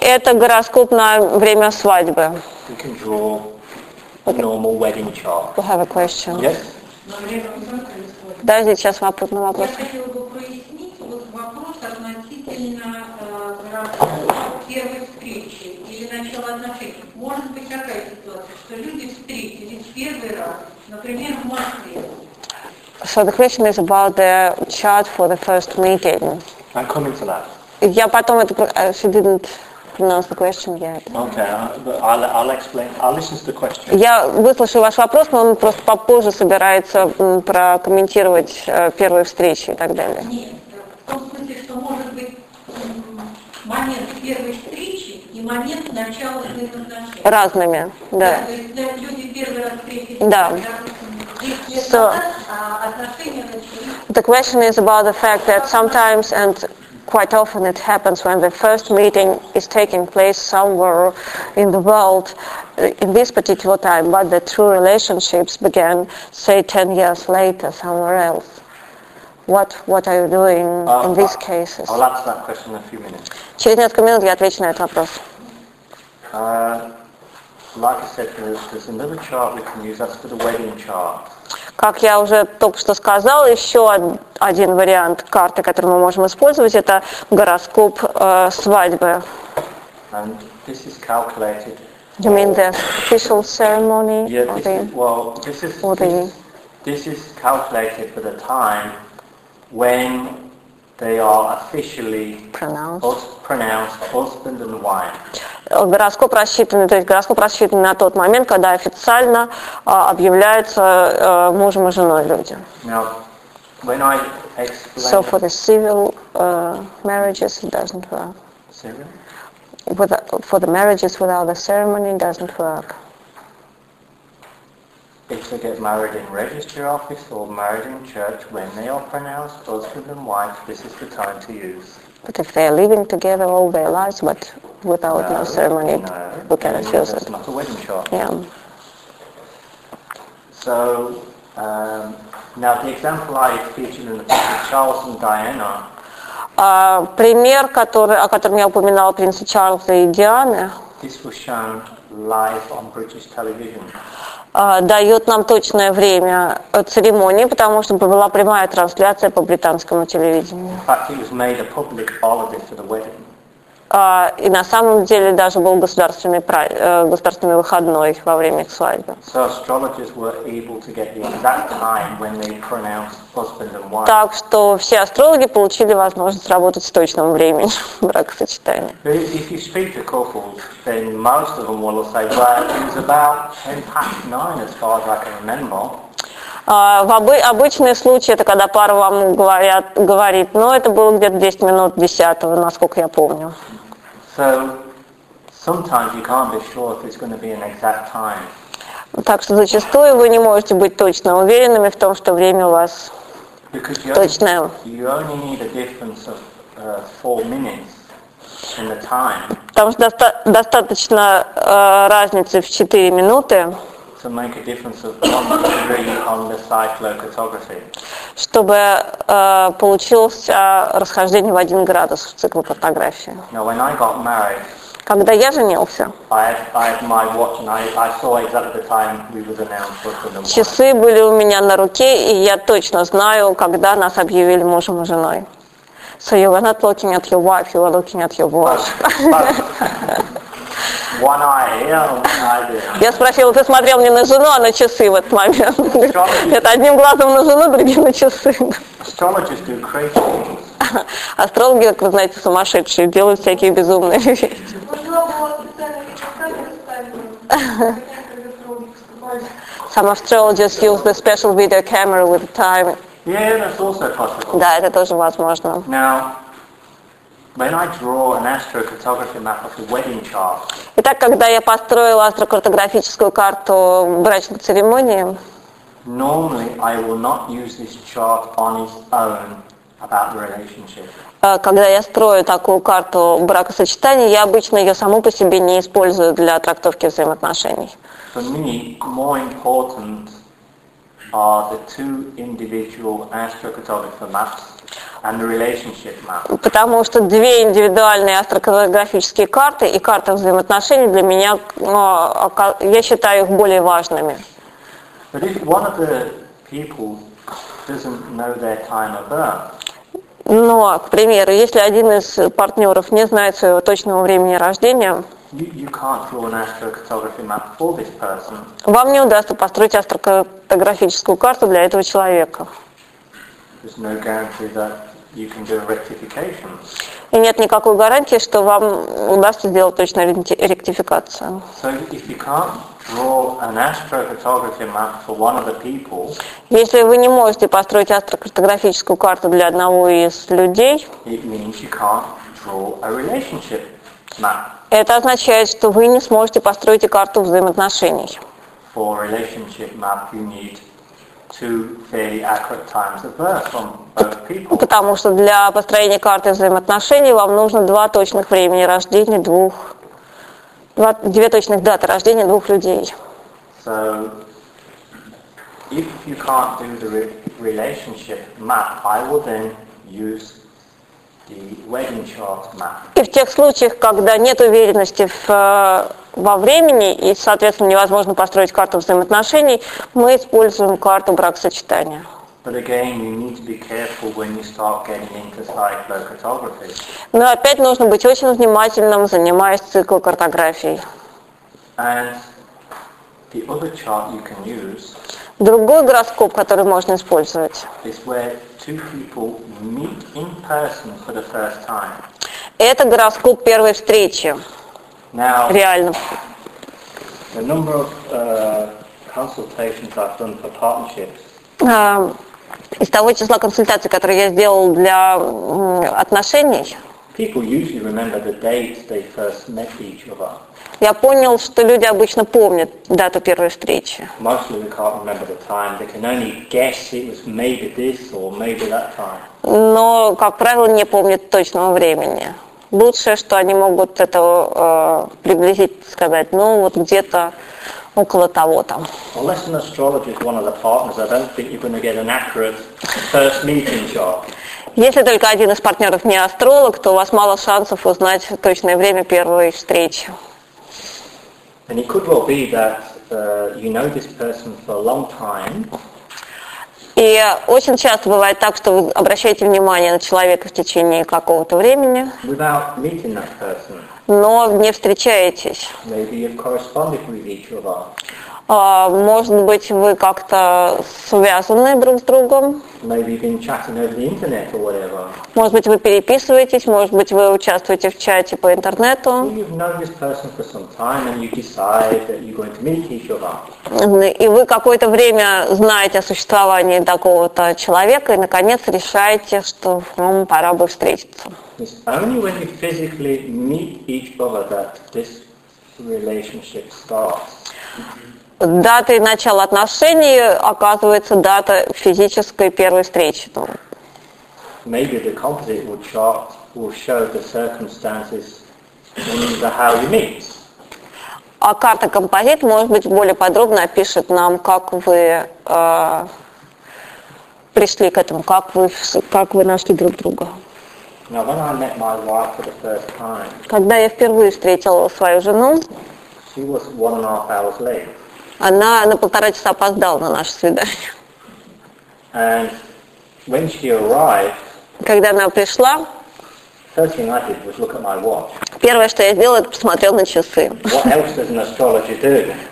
это гороскоп на время свадьбы. You can draw a normal wedding chart. We have a question. Yes? Но время уже происходит. Да, сейчас вопрос на вопрос. Я хотела бы прояснить вот вопрос относительно э, первой встречи или начала отношений. Может быть такая ситуация, что люди встретились в первый раз, например, в Москве. So the question is about the chart for the first meeting. I'm coming to that. Я потом это... про- uh, She didn't pronounce the question yet. Okay, I'll, I'll explain. I'll listen to the question. Я выслушаю ваш вопрос, но он просто попозже собирается прокомментировать э, первые встречи и так далее. Нет, в том смысле, что может быть момент первой встречи и момент начала взаимоотношений. Разными, да. То есть да, люди первый раз встретились, Да. допустим, 10 лет So- а The question is about the fact that sometimes and quite often it happens when the first meeting is taking place somewhere in the world uh, in this particular time, but the true relationships began, say, 10 years later somewhere else. What, what are you doing Uh, in these I- cases? I'll answer that question in a few minutes. Через несколько минут я отвечу на этот вопрос. Uh, like I said, there's, there's another chart we can use. That's for the wedding chart. Как я уже только что сказала, еще од- один вариант карты, который мы можем использовать, это гороскоп э, свадьбы. And this is calculated. You mean the official ceremony? Yeah, or the- is, well, this is, or the- this, this is calculated for the time when they are officially Pronounced. hus- pronounced husband and wife. Э, Гороскоп рассчитан, то есть гороскоп рассчитан на тот момент, когда официально а, объявляются э, мужем и женой люди. Now, when I So explain... for the civil uh, marriages, it doesn't work. Sarah? With, for the marriages without the ceremony, it doesn't work. If they get married in registry office or married in church, when they are pronounced husband and wife, this is the time to use. But if they are living together all their lives, but without no, ceremony, no, we cannot use that's it. not a wedding chart. Yeah. So, um, now the example I featured in the picture, Charles and Diana, А, пример, который, о котором я упоминала принца Чарльза и Дианы, this was shown live on British television. А, дает нам точное время церемонии, потому что была прямая трансляция по британскому телевидению. И на самом деле даже был государственный, э, государственный выходной во время их свадьбы. So. Так что все астрологи получили возможность работать с точным временем бракосочетания. Couples, В обы- обычные случаи это когда пара вам говорят, говорит, ну это было где-то 10 минут 10 насколько я помню. So sometimes you can't be sure if there's going to be an exact time. Так что зачастую вы не можете быть точно уверенными в том, что время у вас точное. you only need a difference of uh, four minutes in the time Потому что доста- достаточно э, разницы в 4 минуты, to make a difference of one degree on the cyclocartography. чтобы э, получилось э, расхождение в 1 градус в циклокартографии. Now, when I got married, Когда я женился, I had, I had часы были у меня на руке, и я точно знаю, когда нас объявили мужем и женой. So you were not looking at your wife, you were looking at your watch. Я спросила, ты смотрел не на жену, а на часы в этот момент. Это одним глазом на жену, другим на часы. Астрологи, как вы знаете, сумасшедшие, делают всякие безумные вещи. Some astrologers use the special video camera with time. Yeah, that's also possible. Да, это тоже возможно. Now, Итак, когда я построила астрокартографическую карту брачной церемонии, normally I will not use this chart on its own about the relationship. когда я строю такую карту бракосочетания, я обычно ее саму по себе не использую для трактовки взаимоотношений. For me, more important are the two individual astrocartography maps Потому что две индивидуальные астрокартографические карты и карта взаимоотношений для меня, ну, я считаю их более важными. Но, к примеру, если один из партнеров не знает своего точного времени рождения, вам не удастся построить астрокартографическую карту для этого человека. И нет никакой гарантии, что вам удастся сделать точную ректи- ректификацию. So if you can't draw an astrophotography map for one of the people, Если вы не можете построить астрокартографическую карту для одного из людей, это означает, что вы не сможете построить и карту взаимоотношений. For relationship map, you need Потому что для построения карты взаимоотношений вам нужно два точных времени рождения двух, два- две точных даты рождения двух людей. So if you can't do the re- relationship map, I will then use the wedding chart map. И в тех случаях, когда нет уверенности в, э, во времени и, соответственно, невозможно построить карту взаимоотношений, мы используем карту бракосочетания. Но опять нужно быть очень внимательным, занимаясь циклокартографией. Другой гороскоп, который можно использовать, это гороскоп первой встречи, Now, реально. the number of uh, consultations I've done for partnerships А, Из того числа консультаций, которые я сделал для отношений, People usually remember the date they first met each other. Я понял, что люди обычно помнят дату первой встречи. Но, как правило, не помнят точного времени. Лучшее, что они могут это э, приблизительно сказать, ну вот где-то около meeting chart. Если только один из партнеров не астролог, то у вас мало шансов узнать точное время первой встречи. And it could well be that uh, you know this person for a long time, И очень часто бывает так, что вы обращаете внимание на человека в течение какого-то времени, without meeting that person. но не встречаетесь. Maybe you've corresponded with each other. А, Может быть, вы как-то связаны друг с другом, может быть, вы переписываетесь, может быть, вы участвуете в чате по интернету, и вы какое-то время знаете о существовании такого-то человека, и, наконец, решаете, что вам пора бы встретиться. It's only when you physically meet each other that this relationship starts. Датой начала отношений оказывается дата физической первой встречи. Ну, Maybe the composite will chart will show the circumstances under how you meet. А карта композит, может быть, более подробно опишет нам, как вы э, пришли к этому, как вы, как вы нашли друг друга. Now, when I met my wife for the first time, Когда я впервые встретила свою жену, she was one and a half hours late. Она на полтора часа опоздала на наше свидание. And when she arrived, Когда она пришла, первое, что я сделала, это посмотрела на часы.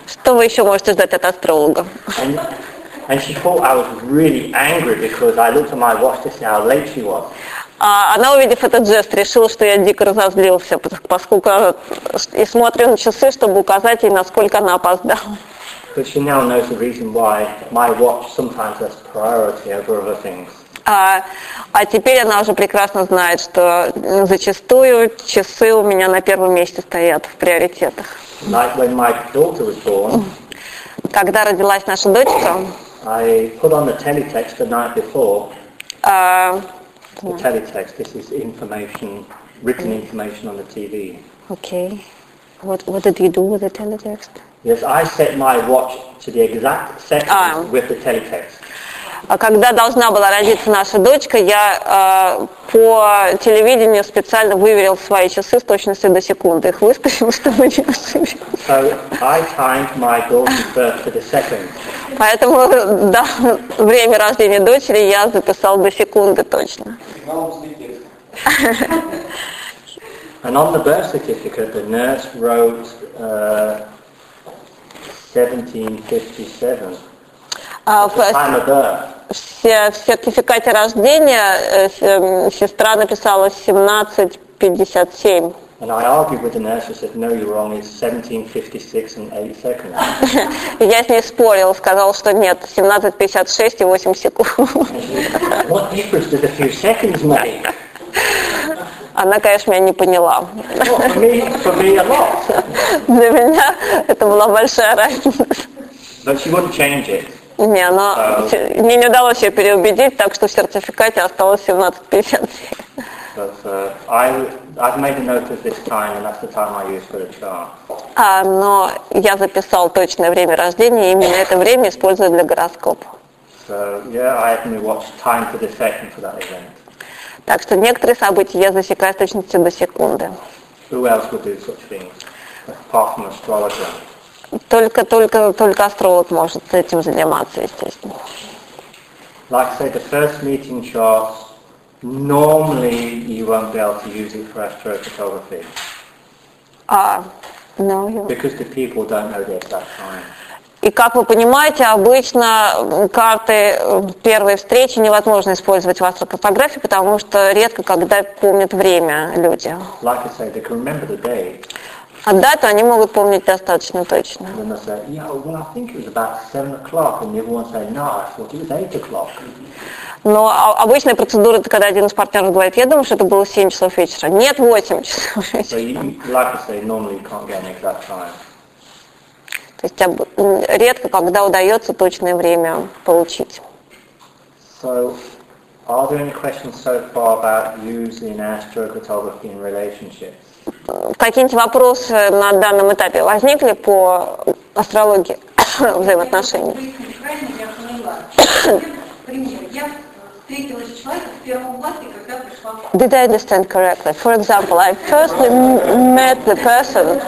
Что вы еще можете ждать от астролога? And, and she thought I was really angry because I looked at my watch to see how late she was. А она, увидев этот жест, решила, что я дико разозлился, пос- поскольку и смотрю на часы, чтобы указать ей, насколько она опоздала. But she now knows the reason why my watch sometimes has priority over other things. А, а теперь она уже прекрасно знает, что зачастую часы у меня на первом месте стоят в приоритетах. Like when my daughter was born, Когда родилась наша дочка, I put on the teletext the night before. а, The teletext, this is information, written information on the TV. окей, what, what did you do with the teletext? Yes, I set my watch to the exact second Ah. with the teletext. А когда должна была родиться наша дочка, я э, по телевидению специально выверил свои часы с точностью до секунды. Их выставил, чтобы не ошибиться. So. Поэтому да, время рождения дочери я записал до секунды точно. And on the birth certificate, the nurse wrote uh, 1757, А в, в се- в сертификате рождения э, э, сестра написала 1757. And I argued with the nurse and said, no, you're wrong, it's 1756 and 8 seconds. Я с ней спорил, сказал, что нет, 1756 и 8 секунд. what difference did a few seconds make? Она, конечно, меня не поняла. A lot. Для меня это была большая разница. Не, но те- мне не удалось ее переубедить, так что в сертификате осталось 17.57. But uh. А, но я записал точное время рождения, и именно это время использую для гороскопа. So yeah, I time for the for that event. Так что некоторые события я засекаю с точностью до секунды. Только, только, только астролог может этим заниматься, естественно. Like say, the first meeting charts, normally you won't be able to use it for astrophotography А, no, you- because the people don't know the exact time. И как вы понимаете, обычно карты э, первой встречи невозможно использовать в астрофотографии, потому что редко когда помнят время люди. Like say, А дату они могут помнить достаточно точно. and then they'll say, yeah, well, I think it was about 7 o'clock, and the other one say, no, I thought it was 8 o'clock. Но обычная процедура, это когда один из партнеров говорит, я думаю, что это было 7 часов вечера. Нет, 8 часов вечера. you, you- like I say, normally you can't get an exact time. То есть об- м, редко, когда удается точное время получить. So, are there any questions so far about using astrophotography in relationships? Какие-нибудь вопросы на данном этапе возникли по астрологии взаимоотношений? Я поняла. Пример. Я встретилась с человеком в первом классе, когда пришла в Did I understand correctly? For example, I first m- met the person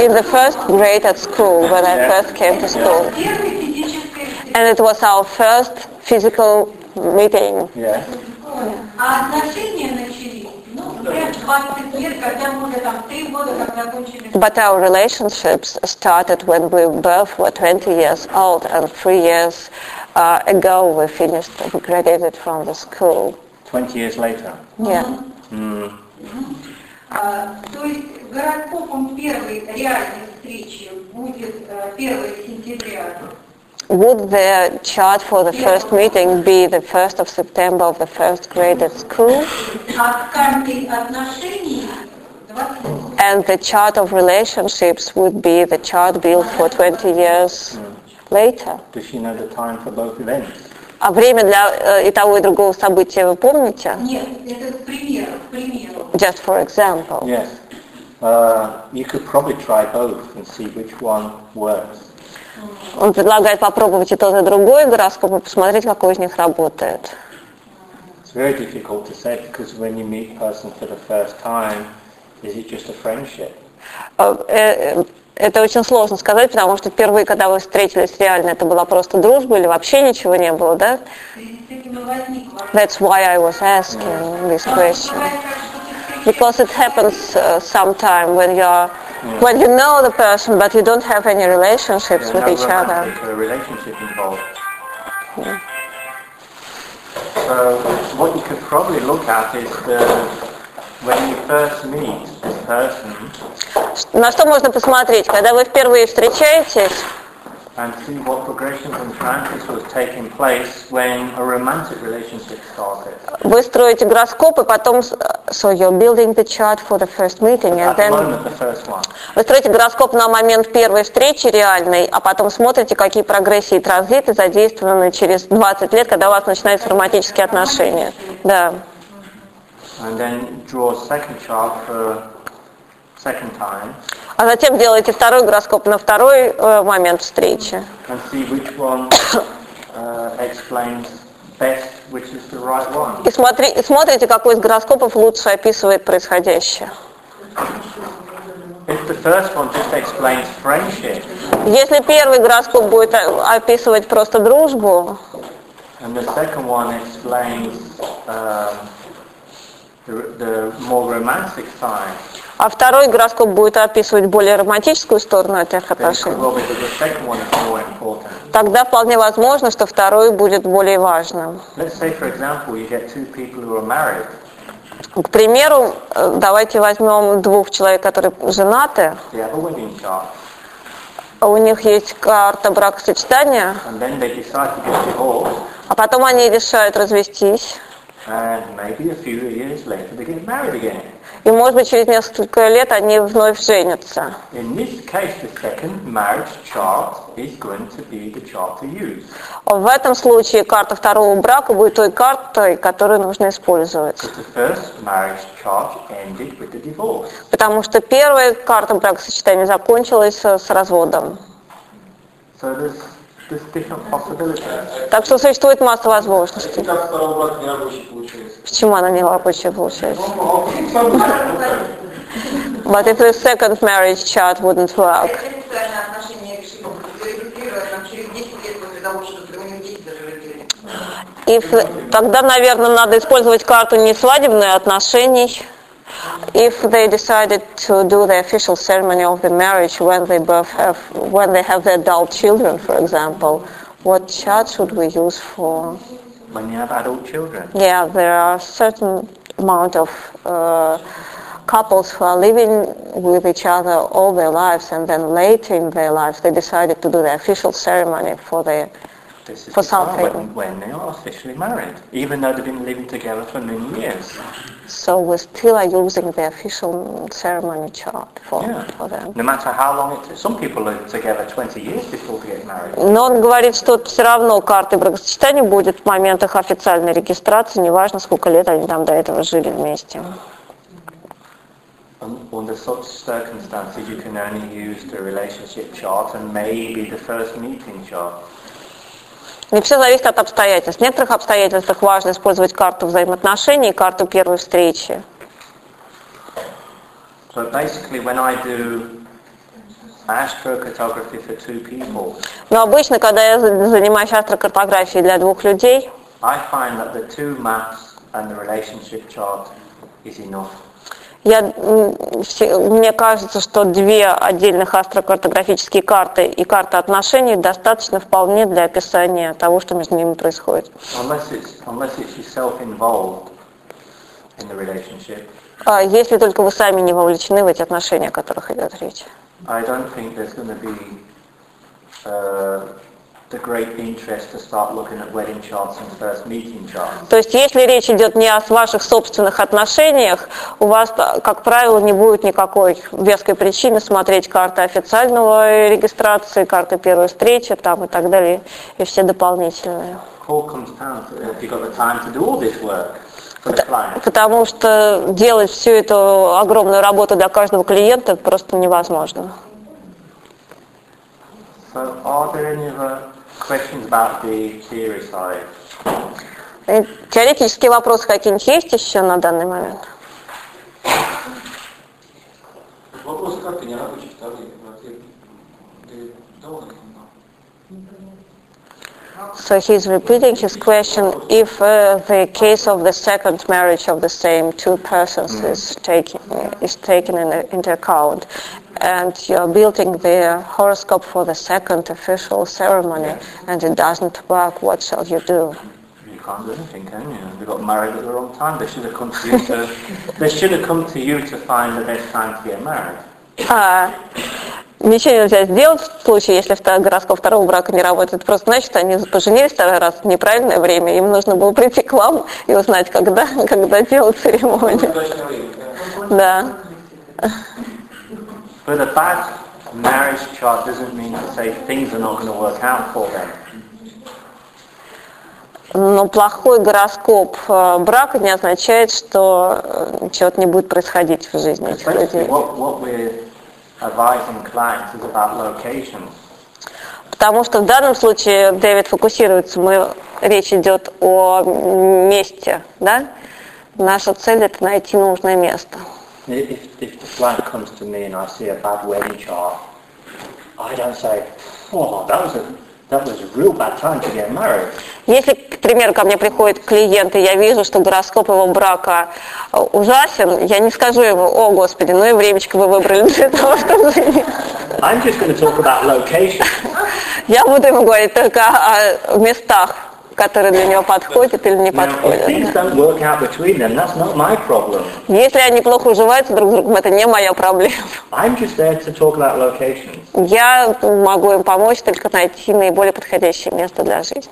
in the first grade at school when I first came to school. Первой физической встрече. And it was our first physical meeting. Yeah. А отношения начались, ну, например, 20 лет, когда мы уже там 3 года, как закончили But our relationships started when we both were 20 years old and three years uh, ago we finished, we graduated from the school. 20 years later. Yeah. А, то есть гороскопом первой реальной встречи будет э, 1 сентября. Would the chart for the first meeting be the 1st of September of the first grade at school? А картой отношений 20 And the chart of relationships would be the chart built for 20 years Later. Does she know the time for both events? А время для э, и того, и другого события вы помните? Нет, это к примеру. Just for example. Yes. Uh, you could probably try both and see which one works. Он предлагает попробовать и тот, и другой гороскоп и посмотреть, какой из них работает. It's very difficult to say because when you meet a person for the first time, is it just a friendship? Э, э, Это очень сложно сказать, потому что впервые, когда вы встретились реально, это была просто дружба или вообще ничего не было, да? That's why I was asking this question. Because it happens uh, sometime when you're, when you know the person, but you don't have any relationships There's with each other. uh, relationship involved. So what you could probably look at is the, when you first meet На что можно посмотреть, когда вы впервые встречаетесь, and see what progressions and transits was taking place when a romantic relationship started. вы строите гороскоп, и потом, so you're building the chart for the first meeting, and then moment, the first one. вы строите гороскоп на момент первой встречи реальной, а потом смотрите, какие прогрессии и транзиты задействованы через 20 лет, когда у вас начинаются романтические отношения. Да. And then draw a second chart for А затем делаете второй гороскоп на второй э, момент встречи. and see which one explains best which is the right one. И, смотри, и смотрите, какой из гороскопов лучше описывает происходящее. Если первый гороскоп будет э, описывать просто дружбу, and the second one explains um, the, the more romantic side, а второй гороскоп будет описывать более романтическую сторону этих отношений, тогда вполне возможно, что второй будет более важным. К примеру, э, давайте возьмем двух человек, которые женаты, а у них есть карта бракосочетания, а потом они решают развестись. И, может быть, через несколько лет они вновь женятся. In this case, the second marriage chart is going to be the chart to use. В этом случае карта второго брака будет той картой, которую нужно использовать. Потому что первая карта бракосочетания закончилась с с разводом. So Так что существует масса возможностей. Почему она не рабочая получается? Ну, But if the second marriage chart wouldn't work, Официальные отношения решили зарегистрировать там через 10 лет после того, что у них дети даже родили. if, тогда, наверное, надо использовать карту не свадебные отношений. If they decided to do the official ceremony of the marriage when they both have, when they have the adult children, for example, what chart should we use for? When you have adult children. Yeah, there are certain amount of uh, couples who are living with each other all their lives, and then later in their lives they decided to do the official ceremony for is For something. when, when they are officially married, even though they've been living together for many years. So we still are using the official ceremony chart for, Yeah. for them. No matter how long it. Some people live together 20 years before they get married. Но он говорит, что все равно картой бракосочетания будет в момент их официальной регистрации, неважно, сколько лет они там до этого жили вместе. Un- Under such circumstances, you can only use the relationship chart and maybe the first meeting chart. Не все зависит от обстоятельств. В некоторых обстоятельствах важно использовать карту взаимоотношений и карту первой встречи. So basically, when I do astrocartography for two people, Но обычно, когда я за- занимаюсь астрокартографией для двух людей, I find that the two maps and the relationship chart is enough. Я, мне кажется, что две отдельных астрокартографические карты и карта отношений достаточно вполне для описания того, что между ними происходит. Unless it's, unless it's yourself involved in the relationship, А Если только вы сами не вовлечены в эти отношения, о которых идет речь. I don't think there's going to be uh, То есть, если речь идет не о ваших собственных отношениях, у вас, как правило, не будет никакой веской причины смотреть карты официального регистрации, карты первой встречи там, и так далее, и все дополнительные. Потому что делать всю эту огромную работу для каждого клиента просто невозможно. So are there any other questions about the theory side? И Теоретические вопросы какие-нибудь есть еще на данный момент? Вопрос как не рабочий второй. Ты, там? So he's repeating his question if uh, the case of the second marriage of the same two persons is taken is taken in, into account, and you're building the horoscope for the second official ceremony, and it doesn't work. What shall you do? You can't do anything, can you? They got married at the wrong time. They should have come to you to. they should have come to you to find the best time to get married. А, ничего нельзя сделать в случае, если гороскоп второго брака не работает. Просто значит, они поженились второй раз в неправильное время. Им нужно было прийти к вам и узнать, когда, когда делать церемонию. Да. But a bad marriage chart doesn't mean to say things are not going to work out for them. Но плохой гороскоп э, брака не означает, что э, чего-то не будет происходить в жизни этих людей. Потому что в данном случае Дэвид фокусируется, мы, речь идет о месте, да? Наша цель это найти нужное место. If, if the client comes to me and I see a bad wedding chart, I don't say, oh, that was a, Если, к примеру, ко мне приходит клиент, и я вижу, что гороскоп его брака э, ужасен, я не скажу ему, о, Господи, ну и времечко вы выбрали для того, чтобы жениться. I'm just going to talk about location. Я буду ему говорить только о местах, которые для него подходят или не problem. Если они плохо уживаются друг с другом, это не моя проблема. Я могу им помочь только найти наиболее подходящее место для жизни. So this, this is the difference when you start using astrocartography.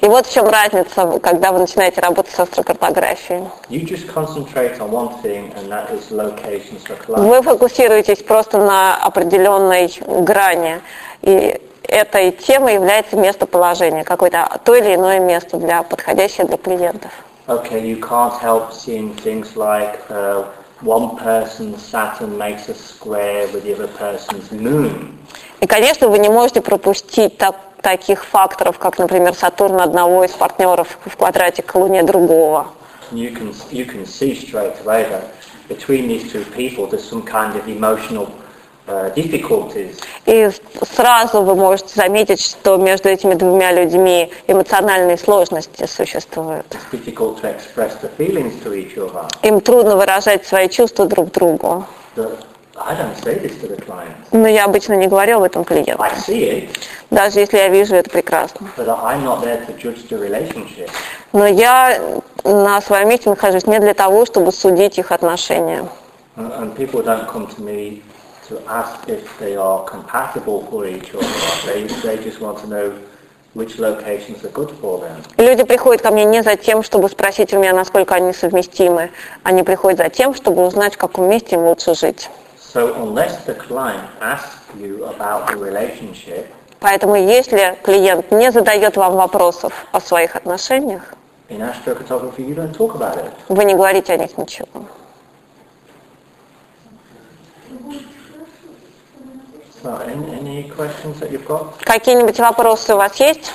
И вот в чем разница, когда вы начинаете работать с астрокартографией. You just concentrate on one thing, and that is locations for clients. Вы фокусируетесь просто на определенной грани, и этой темой является местоположение, какое-то то или иное место, для, подходящее для клиентов. Okay, you can't help seeing things like uh, one person's Saturn makes a square with the other person's moon. И, конечно, вы не можете пропустить так- таких факторов, как, например, Сатурн одного из партнеров в квадрате к Луне другого. You can you can see straight away that between these two people there's some kind of emotional uh. И сразу вы можете заметить, что между этими двумя людьми эмоциональные сложности существуют. Им трудно выражать свои чувства друг другу. The. Но я обычно не говорю об этом клиенту. Даже если я вижу это прекрасно. Но я на своем месте нахожусь не для того, чтобы судить их отношения. Люди приходят ко мне не за тем, чтобы спросить у меня, насколько они совместимы. Они приходят за тем, чтобы узнать, в каком месте им лучше жить. So unless the client asks you about the relationship, Поэтому если клиент не задает вам вопросов о своих отношениях, in astrocartography you don't talk about it. вы не говорите о них ничего. So any, any questions that you've got? Какие-нибудь вопросы у вас есть?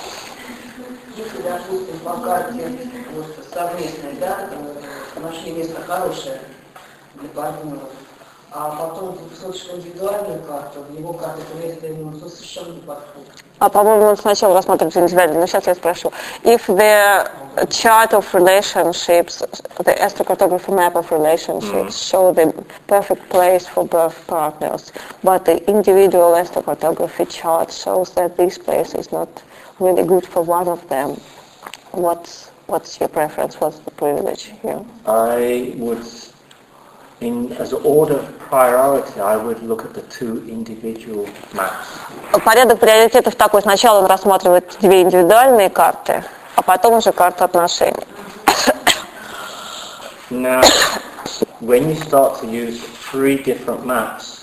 Если, допустим, по карте совместной, да, нашли место хорошее для партнеров, а потом ты смотришь на индивидуальную карту, в его карте это место ему ну, совершенно не подходит. А, по-моему, он сначала рассматривает индивидуально, но сейчас я спрошу. If the chart of relationships, the astrocartography map of relationships show the perfect place for both partners, but the individual astrocartography chart shows that this place is not really good for one of them, what's, what's your preference, what's the privilege here? I would, Порядок приоритетов такой. Сначала он рассматривает две индивидуальные карты, а потом уже карту отношений. Now, when you start to use three different maps,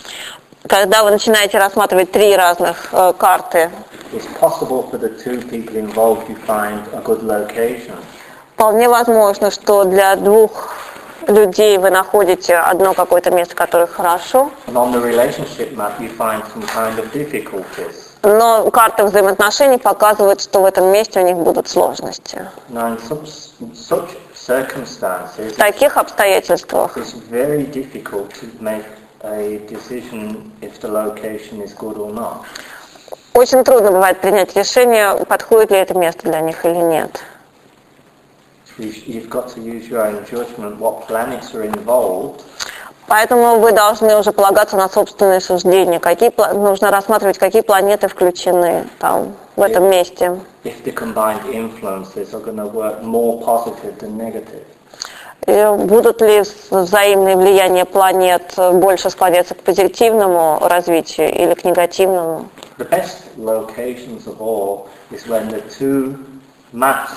Когда вы начинаете рассматривать три разных э, карты, вполне возможно, что для двух людей вы находите одно какое-то место, которое хорошо, но карта взаимоотношений показывает, что в этом месте у них будут сложности. В таких обстоятельствах очень трудно бывает принять решение, подходит ли это место для них или нет. You- You've got to use your own judgment what planets are involved Поэтому вы должны уже полагаться на собственные суждения. Какие, нужно рассматривать, какие планеты включены там, в этом месте. if the combined influences are going to work more positive than negative. И будут ли взаимные влияния планет больше склоняться к позитивному развитию или к негативному? The best locations of all is when the two maps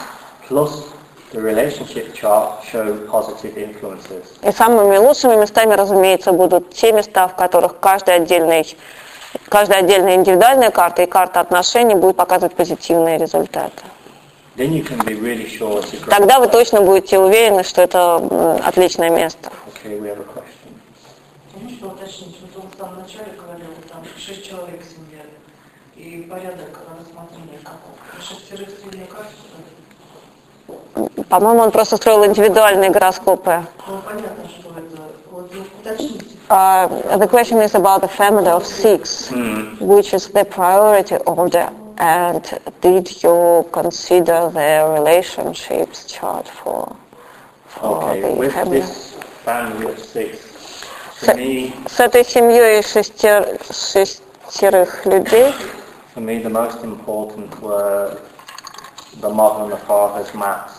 plus И самыми лучшими местами, разумеется, будут те места, в которых каждый отдельный, каждая отдельная индивидуальная карта и карта отношений будет показывать позитивные результаты. Then you can be really sure it's a great Тогда вы точно будете уверены, что это отличное место. Okay. Можно уточнить, вот он в самом начале говорил, там шесть человек в семье, и порядок рассмотрения каков? Шестерых семье как? По-моему, он просто строил индивидуальные гороскопы. Ну, понятно, что это. Вот ну, уточните. Uh, the question is about the family of six, which is the priority order. And did you consider their relationships chart for, for Okay, the with family? this family of six, So- for me, С этой семьей шестер- шестерых людей for me the most important were the mother and the father's maps.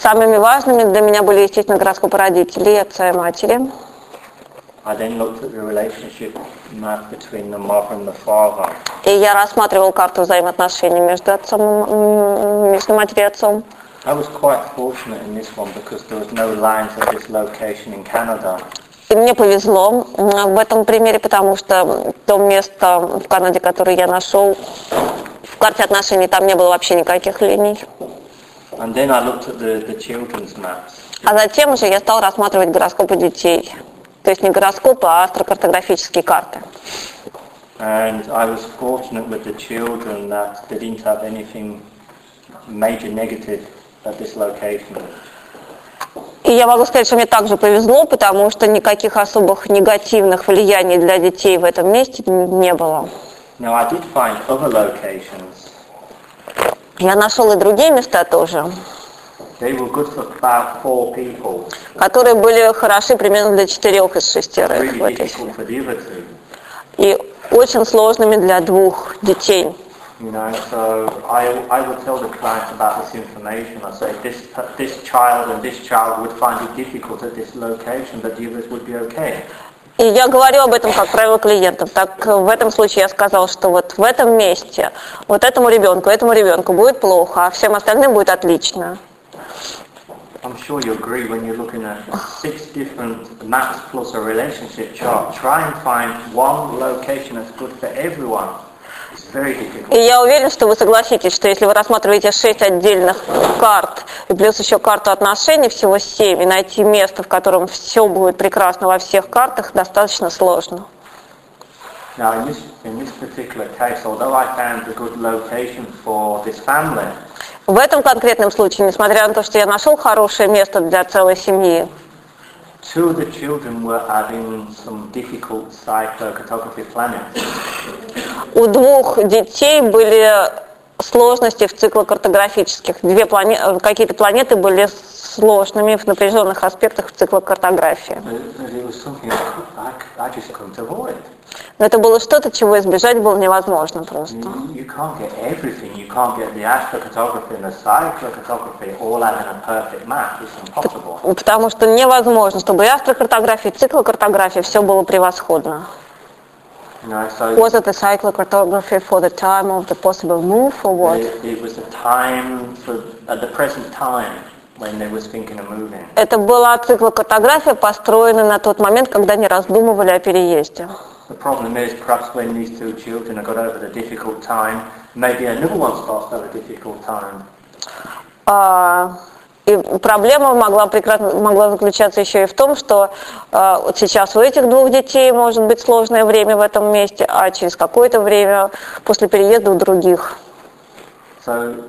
Самыми важными для меня были, естественно, гороскопы родителей, отца и матери. И я рассматривал карту взаимоотношений между отцом, между матерью и отцом. I was quite fortunate in this one because there was no lines at this location in Canada. И мне повезло в этом примере, потому что то место в Канаде, которое я нашел, в карте отношений там не было вообще никаких линий. And then I looked at the, the children's maps. А затем уже я стал рассматривать гороскопы детей. То есть не гороскопы, а астрокартографические карты. And I was fortunate with the children that they didn't have anything major negative at this location. И я могу сказать, что мне также повезло, потому что никаких особых негативных влияний для детей в этом месте не было. Now I did find other locations. Я нашел и другие места тоже, They were good for about four people. которые были хороши примерно для четырех из шестерых. в Really этой difficult for the other two. и очень сложными для двух детей. You know, so I, I would tell the client about this information. I say this this child and this child would find it difficult at this location, but the others would be okay. И я говорю об этом, как правило, клиентам. Так в этом случае я сказал, что вот в этом месте вот этому ребенку, этому ребенку будет плохо, а всем остальным будет отлично. I'm sure you agree when you're looking at six different maps plus a relationship chart. Try and find one location that's good for everyone. И я уверен, что вы согласитесь, что если вы рассматриваете шесть отдельных карт, и плюс еще карту отношений, всего семь, и найти место, в котором все будет прекрасно во всех картах, достаточно сложно. Now, in this, in this particular case, although I found a good location for this family, В этом конкретном случае, несмотря на то, что я нашел хорошее место для целой семьи, two of the children were having some difficult cyclocartography planets. у двух детей были сложности в циклокартографических. Две плане- э, какие-то планеты были сложными в напряженных аспектах в циклокартографии. Но это было что-то, чего избежать было невозможно просто. The the. Потому что невозможно, чтобы и астрокартография, и циклокартография, все было превосходно. You know, so Was it the cyclocartography for the time of the possible move or what? it, it was a time for at the present time when they was thinking of moving. Это была циклокартография, построенная на тот момент, когда они раздумывали о переезде. The problem is perhaps when these two children have got over the difficult time, maybe another one starts to have a difficult time. А, И проблема могла, прекрасно, могла заключаться еще и в том, что а, вот сейчас у этих двух детей может быть сложное время в этом месте, а через какое-то время после переезда у других. So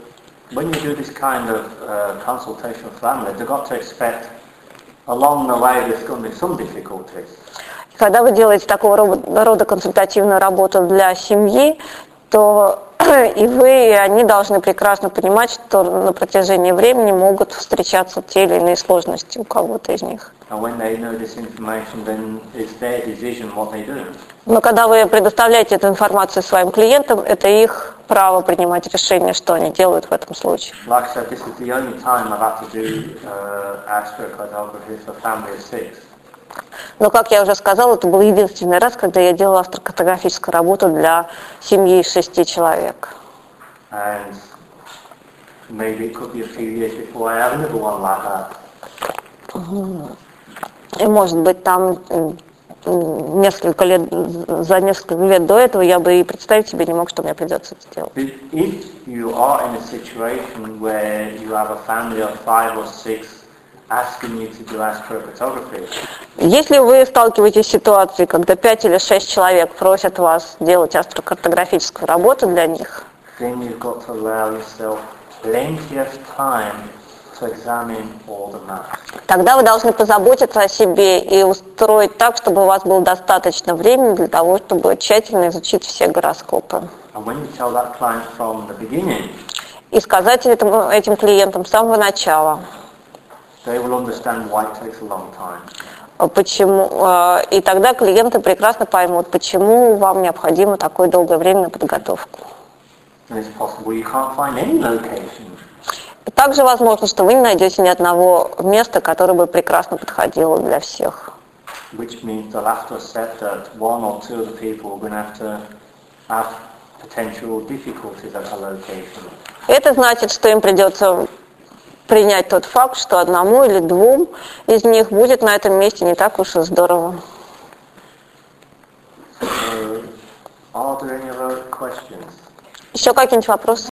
when you do this kind of uh, consultation with family, they've got to expect along the way there's going to be some difficulties. Когда вы делаете такого ро- рода консультативную работу для семьи, то и вы, и они должны прекрасно понимать, что на протяжении времени могут встречаться те или иные сложности у кого-то из них. Но когда вы предоставляете эту информацию своим клиентам, это их право принимать решение, что они делают в этом случае. Like I said, Но, как я уже сказала, это был единственный раз, когда я делала астрокартографическую работу для семьи из шести человек. That. И, может быть, там несколько лет, за несколько лет до этого я бы и представить себе не мог, что мне придется это делать. If if you are in a situation where you have a family of five or six asking you to do astrophotography, Если вы сталкиваетесь с ситуацией, когда пять или шесть человек просят вас делать астрокартографическую работу для них, then you've got to allow yourself plenty of time to examine all the maps. тогда вы должны позаботиться о себе и устроить так, чтобы у вас было достаточно времени для того, чтобы тщательно изучить все гороскопы. И сказать этому, этим клиентам с самого начала, they will understand why it takes a long time. а почему, э, и тогда клиенты прекрасно поймут, почему вам необходимо такое долгое время на подготовку. And it's possible you can't find any location. Также возможно, что вы не найдете ни одного места, которое бы прекрасно подходило для всех. which means they'll have to accept that one or two of the people are going to have to have potential difficulties at a location. Это значит, что им придется принять тот факт, что одному или двум из них будет на этом месте не так уж и здорово. Other questions? Еще какие-нибудь вопросы?